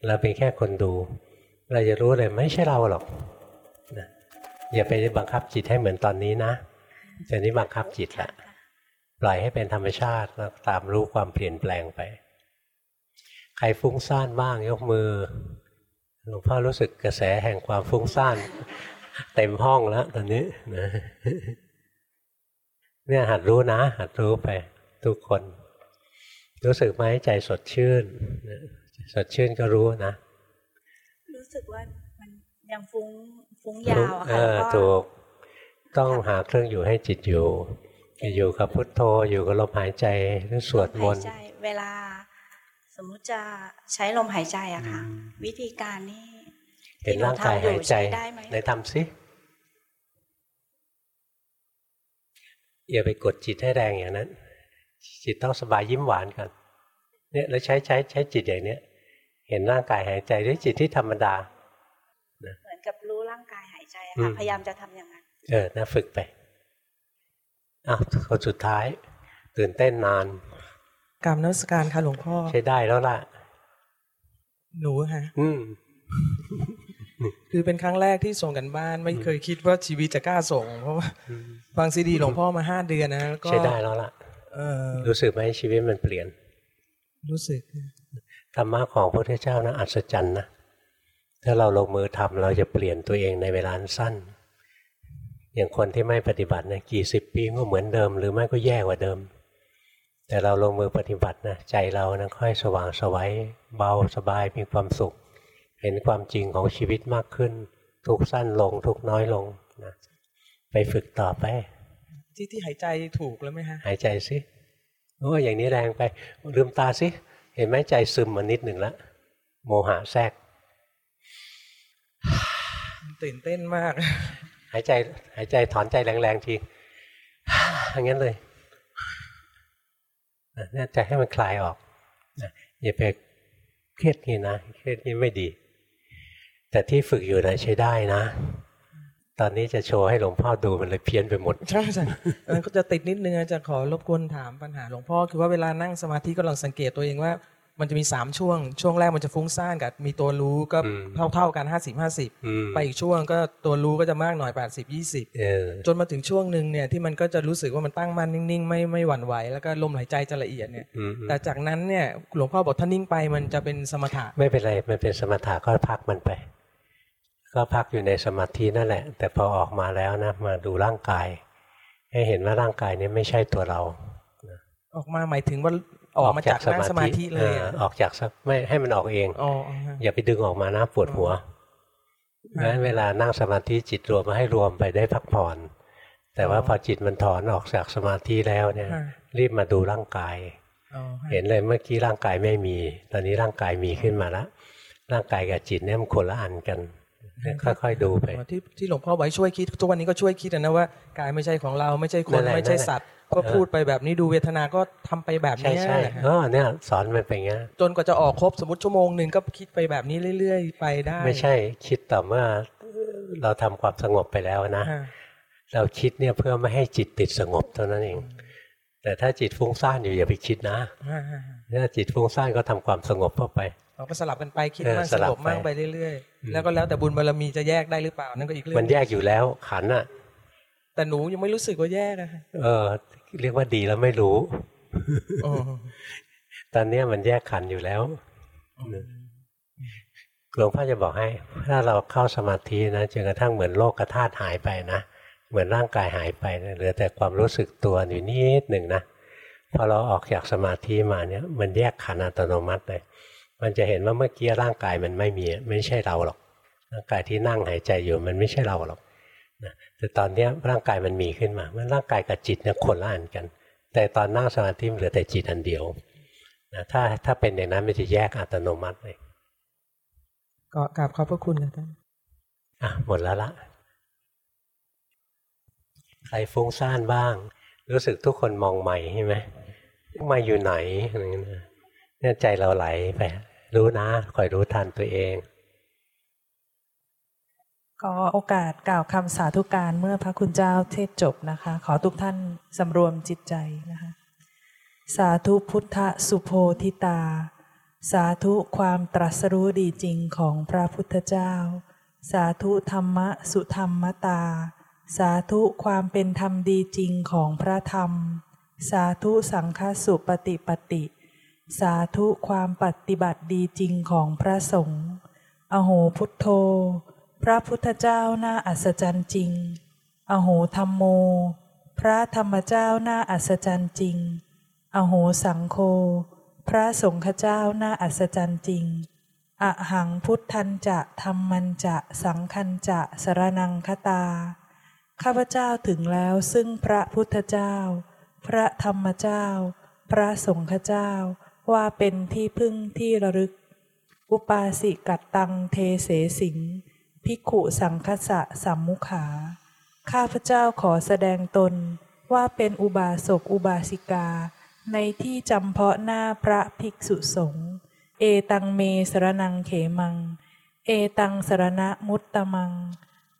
เราเป็นแค่คนดูเวเราจะรู้เลยไม่ใช่เราหรอกนะอย่าไปบังคับจิตให้เหมือนตอนนี้นะจะนี้บังคับจิตละ ปล่อยให้เป็นธรรมชาติแล้วตามรู้ความเปลี่ยนแปลงไป ใครฟุ้งซ่านบ้างยกมือหลวงพ่อรู้สึกกระแสแห่งความฟุ้งซ่านเต็มห้องแล้วตอนนี้นะเนี่ยหัดรู้นะ หัดรู้ไป ทุกคน รู้สึกไหมใจสดชื่นสดชื่นก็รู้นะ รู้สึกว่ามันยังฟุ้งฟุ้งยาวอะค่ะถูกต้องหาเครื่องอยู่ให้จิตอยู่ อยู่กับพุทโธอยู่กับลมหายใจหรือสวดมนต์เวลา สมมุติจะใช้ลมหายใจอะค่ะ วิธีการนี้เห็นร่างกายหายใจในทำสิอย่าไปกดจิตให้แรงอย่างนั้น จิตต้องสบายยิ้มหวานกันเนี่ยแล้วใช้ใช้ใช้จิตอย่างเนี้ยเห็นร่างกายหายใจด้วยจิตที่ธรรมดาเหมือนกับรู้ร่างกายหายใจค่ะพยายามจะทำอย่างนั้น เออนะฝึกไป อ้าวคนสุดท้าย ตื่นเต้นนานกรรมนักการค่ะหลวงพ่อ ใช้ได้แล้วล่ะ หนูค่ะอืมคือเป็นครั้งแรกที่ส่งกันบ้าน ไม่เคยคิดว่าชีวิตจะกล้าส่ง เพราะว่าฟังซีดีหลวงพ่อมาห้าเดือนนะก็ใช้ได้แล้วล่ะรู้สึกไหมชีวิตมันเปลี่ยน รู้สึกธรรมะของพระพุทธเจ้านะอัศจรรย์นะถ้าเราลงมือทำเราจะเปลี่ยนตัวเองในเวลาสั้น อย่างคนที่ไม่ปฏิบัตินะกี่สิบปีก็เหมือนเดิม หรือไม่ก็แย่กว่าเดิม แต่เราลงมือปฏิบัตินะใจเรานะค่อยสว่างสวัยเบาสบายมีความสุข เห็นความจริงของชีวิตมากขึ้น ทุกสั้นลง ทุกน้อยลงนะไปฝึกต่อไปที่ที่หายใจถูกแล้วไหมฮะหายใจสิโอ้อย่างนี้แรงไปลืมตาสิเห็นไหมใจซึมมานิดหนึ่งแล้วโมหะแทรกตื่นเต้นมาก หายใจหายใจถอนใจแรงๆทีอย่างนั้นเลยนี่ใจให้มันคลายออกอย่าไปเครียดนี่นะเครียดนี่ไม่ดี แต่ที่ฝึกอยู่นะใช้ได้นะ ตอนนี้จะโชว์ให้หลวงพ่อดูมันเลยเพี้ยนไปหมด ใช่ใช่ก็จะติดนิดนึงจะขอรบกวนถามปัญหาหลวงพ่อคือว่าเวลานั่งสมาธิก็ลองสังเกตตัวเองว่า มันจะมีสามช่วง ช่วงแรกมันจะฟุ้งซ่านกับมีตัวรู้ก็เท่าเท่ากันห้าสิบห้าสิบไปอีกช่วงก็ตัวรู้ก็จะมากหน่อยแปดสิบยี่สิบจนมาถึงช่วงหนึ่งเนี่ยที่มันก็จะรู้สึกว่ามันตั้งมั่นนิ่งๆ ไม่ไม่หวั่นไหวแล้วก็ลมหายใจจะละเอียดเนี่ยแต่จากนั้นเนี่ยหลวงพ่อบอกถ้านิ่งไปมันจะเป็นสมถะไม่เป็นไรมันเป็นสมถะก็พักมันไป ก็พักอยู่ในสมาธินั่นแหละ แต่พอออกมาแล้วนะมาดูร่างกาย ให้เห็นว่าร่างกายนี้ไม่ใช่ตัวเราออกมาหมายถึงว่า ออกมาจากนั่งสมาธิเลยออกจากไม่ให้มันออกเองอย่าไปดึงออกมานะปวดหัวงั้นเวลานั่งสมาธิจิตรวมมาให้รวมไปได้พักผ่อน แต่ว่าพอจิตมันถอนออกจากสมาธิแล้วเนี่ย รีบมาดูร่างกายเห็นเลยเมื่อกี้ร่างกายไม่มี ตอนนี้ร่างกายมีขึ้นมาแล้วร่างกายกับจิตเนี่ยมันคนละอันกันค่อยๆดูไปที่ที่หลวงพ่อไว้ช่วยคิดทุกวันนี้ก็ช่วยคิดนะว่ากายไม่ใช่ของเราไม่ใช่คนไม่ใช่สัตว์ ก็พูดไปแบบนี้ดูเวทนาก็ทำไปแบบนี้ใช่ใช่เออเนี่ยสอนมันเป็นงี้จนกว่าจะออกครบสมมติชั่วโมงหนึ่งก็คิดไปแบบนี้เรื่อย ๆ ไปได้ ไม่ใช่คิดต่อเมื่อเราทำความสงบไปแล้วนะ เราคิดเนี่ยเพื่อไม่ให้จิตติดสงบเท่านั้นเอง แต่ถ้าจิตฟุ้งซ่านอยู่อย่าไปคิดนะถ้าจิตฟุ้งซ่านก็ทำความสงบเข้าไปเราก็สลับกันไปคิดมากสงบมากไปเรื่อยๆ แล้วก็แล้วแต่บุญบารมีจะแยกได้หรือเปล่านั่นก็อีกเรื่องมันแยกอยู่แล้วขันอะแต่หนูยังไม่รู้สึกว่าแยกอะเออ เรียกว่าดีแล้วไม่รู้ตอนนี้มันแยกขันอยู่แล้วหลวงพ่อจะบอกให้ ถ้าเราเข้าสมาธินะจนกระทั่งเหมือนโลกกระธาตุหายไปนะเหมือนร่างกายหายไปเหลือแต่ความรู้สึกตัวอยู่นิดหนึ่งนะพอเราออกจากสมาธิมาเนี่ย มันแยกขันอัตโนมัติเลยมันจะเห็นว่าเมื่อกี้ร่างกายมันไม่มี ไม่ใช่เราหรอกร่างกายที่นั่งหายใจอยู่มันไม่ใช่เราหรอก นะแต่ตอนนี้ร่างกายมันมีขึ้นมา มันร่างกายกับจิตเนี่ยคนละอันกัน แต่ตอนนั่งสมาธิเหลือแต่จิตอันเดียวนะถ้าถ้าเป็นอย่างนั้นมันจะแยกอัตโนมัติเลยก็กราบขอบพระคุณนะท่านอะหมดแล้วละใครฟุ้งซ่านบ้าง รู้สึกทุกคนมองใหม่ใช่ไหมมาอยู่ไหนอะไรเงี้ยเนี่ยใจเราไหลไปรู้นะคอยรู้ทันตัวเอง ขอโอกาสกล่าวคำสาธุการเมื่อพระคุณเจ้าเทศจบนะคะ ขอทุกท่านสำรวมจิตใจนะคะ สาธุพุทธสุโพธิตา สาธุความตรัสรู้ดีจริงของพระพุทธเจ้า สาธุธรรมะสุธรรมตา สาธุความเป็นธรรมดีจริงของพระธรรม สาธุสังฆสุปฏิปติ สาธุความปฏิบัติดีจริงของพระสงฆ์อโหพุทโธ พระพุทธเจ้าน่าอัศจรรย์จริง อโหธรรมโม พระธรรมเจ้าน่าอัศจรรย์จริง อโหสังโฆ พระสงฆ์เจ้าน่าอัศจรรย์จริง อหังพุทธันจะธรรมันจะสังคันจะสรนังคตา ข้าพเจ้าถึงแล้วซึ่งพระพุทธเจ้า พระธรรมเจ้า พระสงฆ์เจ้าว่าเป็นที่พึ่งที่ระลึก อุปาสิกัตตังเทเสสิง พิขุสังคสะสัมมุขา ข้าพเจ้าขอแสดงตนว่าเป็นอุบาสกอุบาสิกา ในที่จำเพาะหน้าพระภิกษุสงฆ์ เอตังเมสรนังเขมัง เอตังสรณะมุตตมัง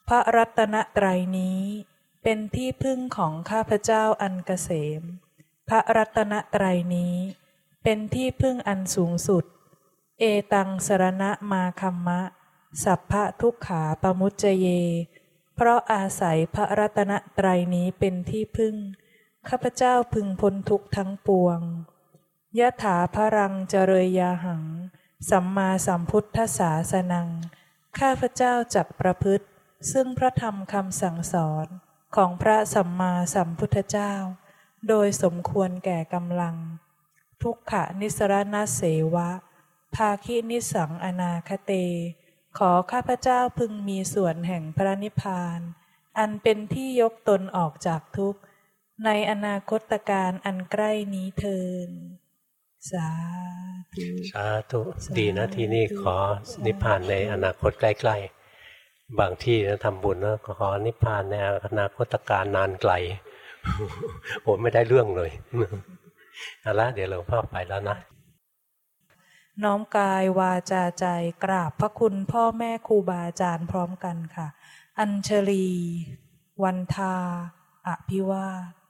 พระรัตนตรัยนี้ เป็นที่พึ่งของข้าพเจ้าอันเกษม พระรัตนตรัยนี้ เป็นที่พึ่งอันสูงสุด เอตังสรณะมาคัมมะ สัพพะทุกขาปมุจเจเย เพราะอาศัยพระรัตนตรัยนี้เป็นที่พึ่ง ข้าพเจ้าพึงพ้นทุกทั้งปวงยะถาพรังเจริยยาหัง สัมมาสัมพุทธศาสนัง ข้าพเจ้าจักประพฤติ ซึ่งพระธรรมคำสั่งสอนของพระสัมมาสัมพุทธเจ้า โดยสมควรแก่กำลัง ทุกขนิสรณเสวะ ภาคินิสังอนาคเต ขอข้าพเจ้าพึงมีส่วนแห่งพระนิพพาน อันเป็นที่ยกตนออกจากทุกข์ ในอนาคตการอันใกล้นี้เทิน สาธุ สาธุ ดีนะที่นี่ขอนิพพานในอนาคตใกล้ๆ บางที่นะทำบุญนะขอนิพพานในอนาคตการนานไกลโอ้ไม่ได้เรื่องเลยเอาละเดี๋ยวหลวงพ่อไปแล้วนะ น้อมกายวาจาใจกราบพระคุณพ่อแม่ครูบาอาจารย์พร้อมกันค่ะ อัญชลี วันทา อภิวาท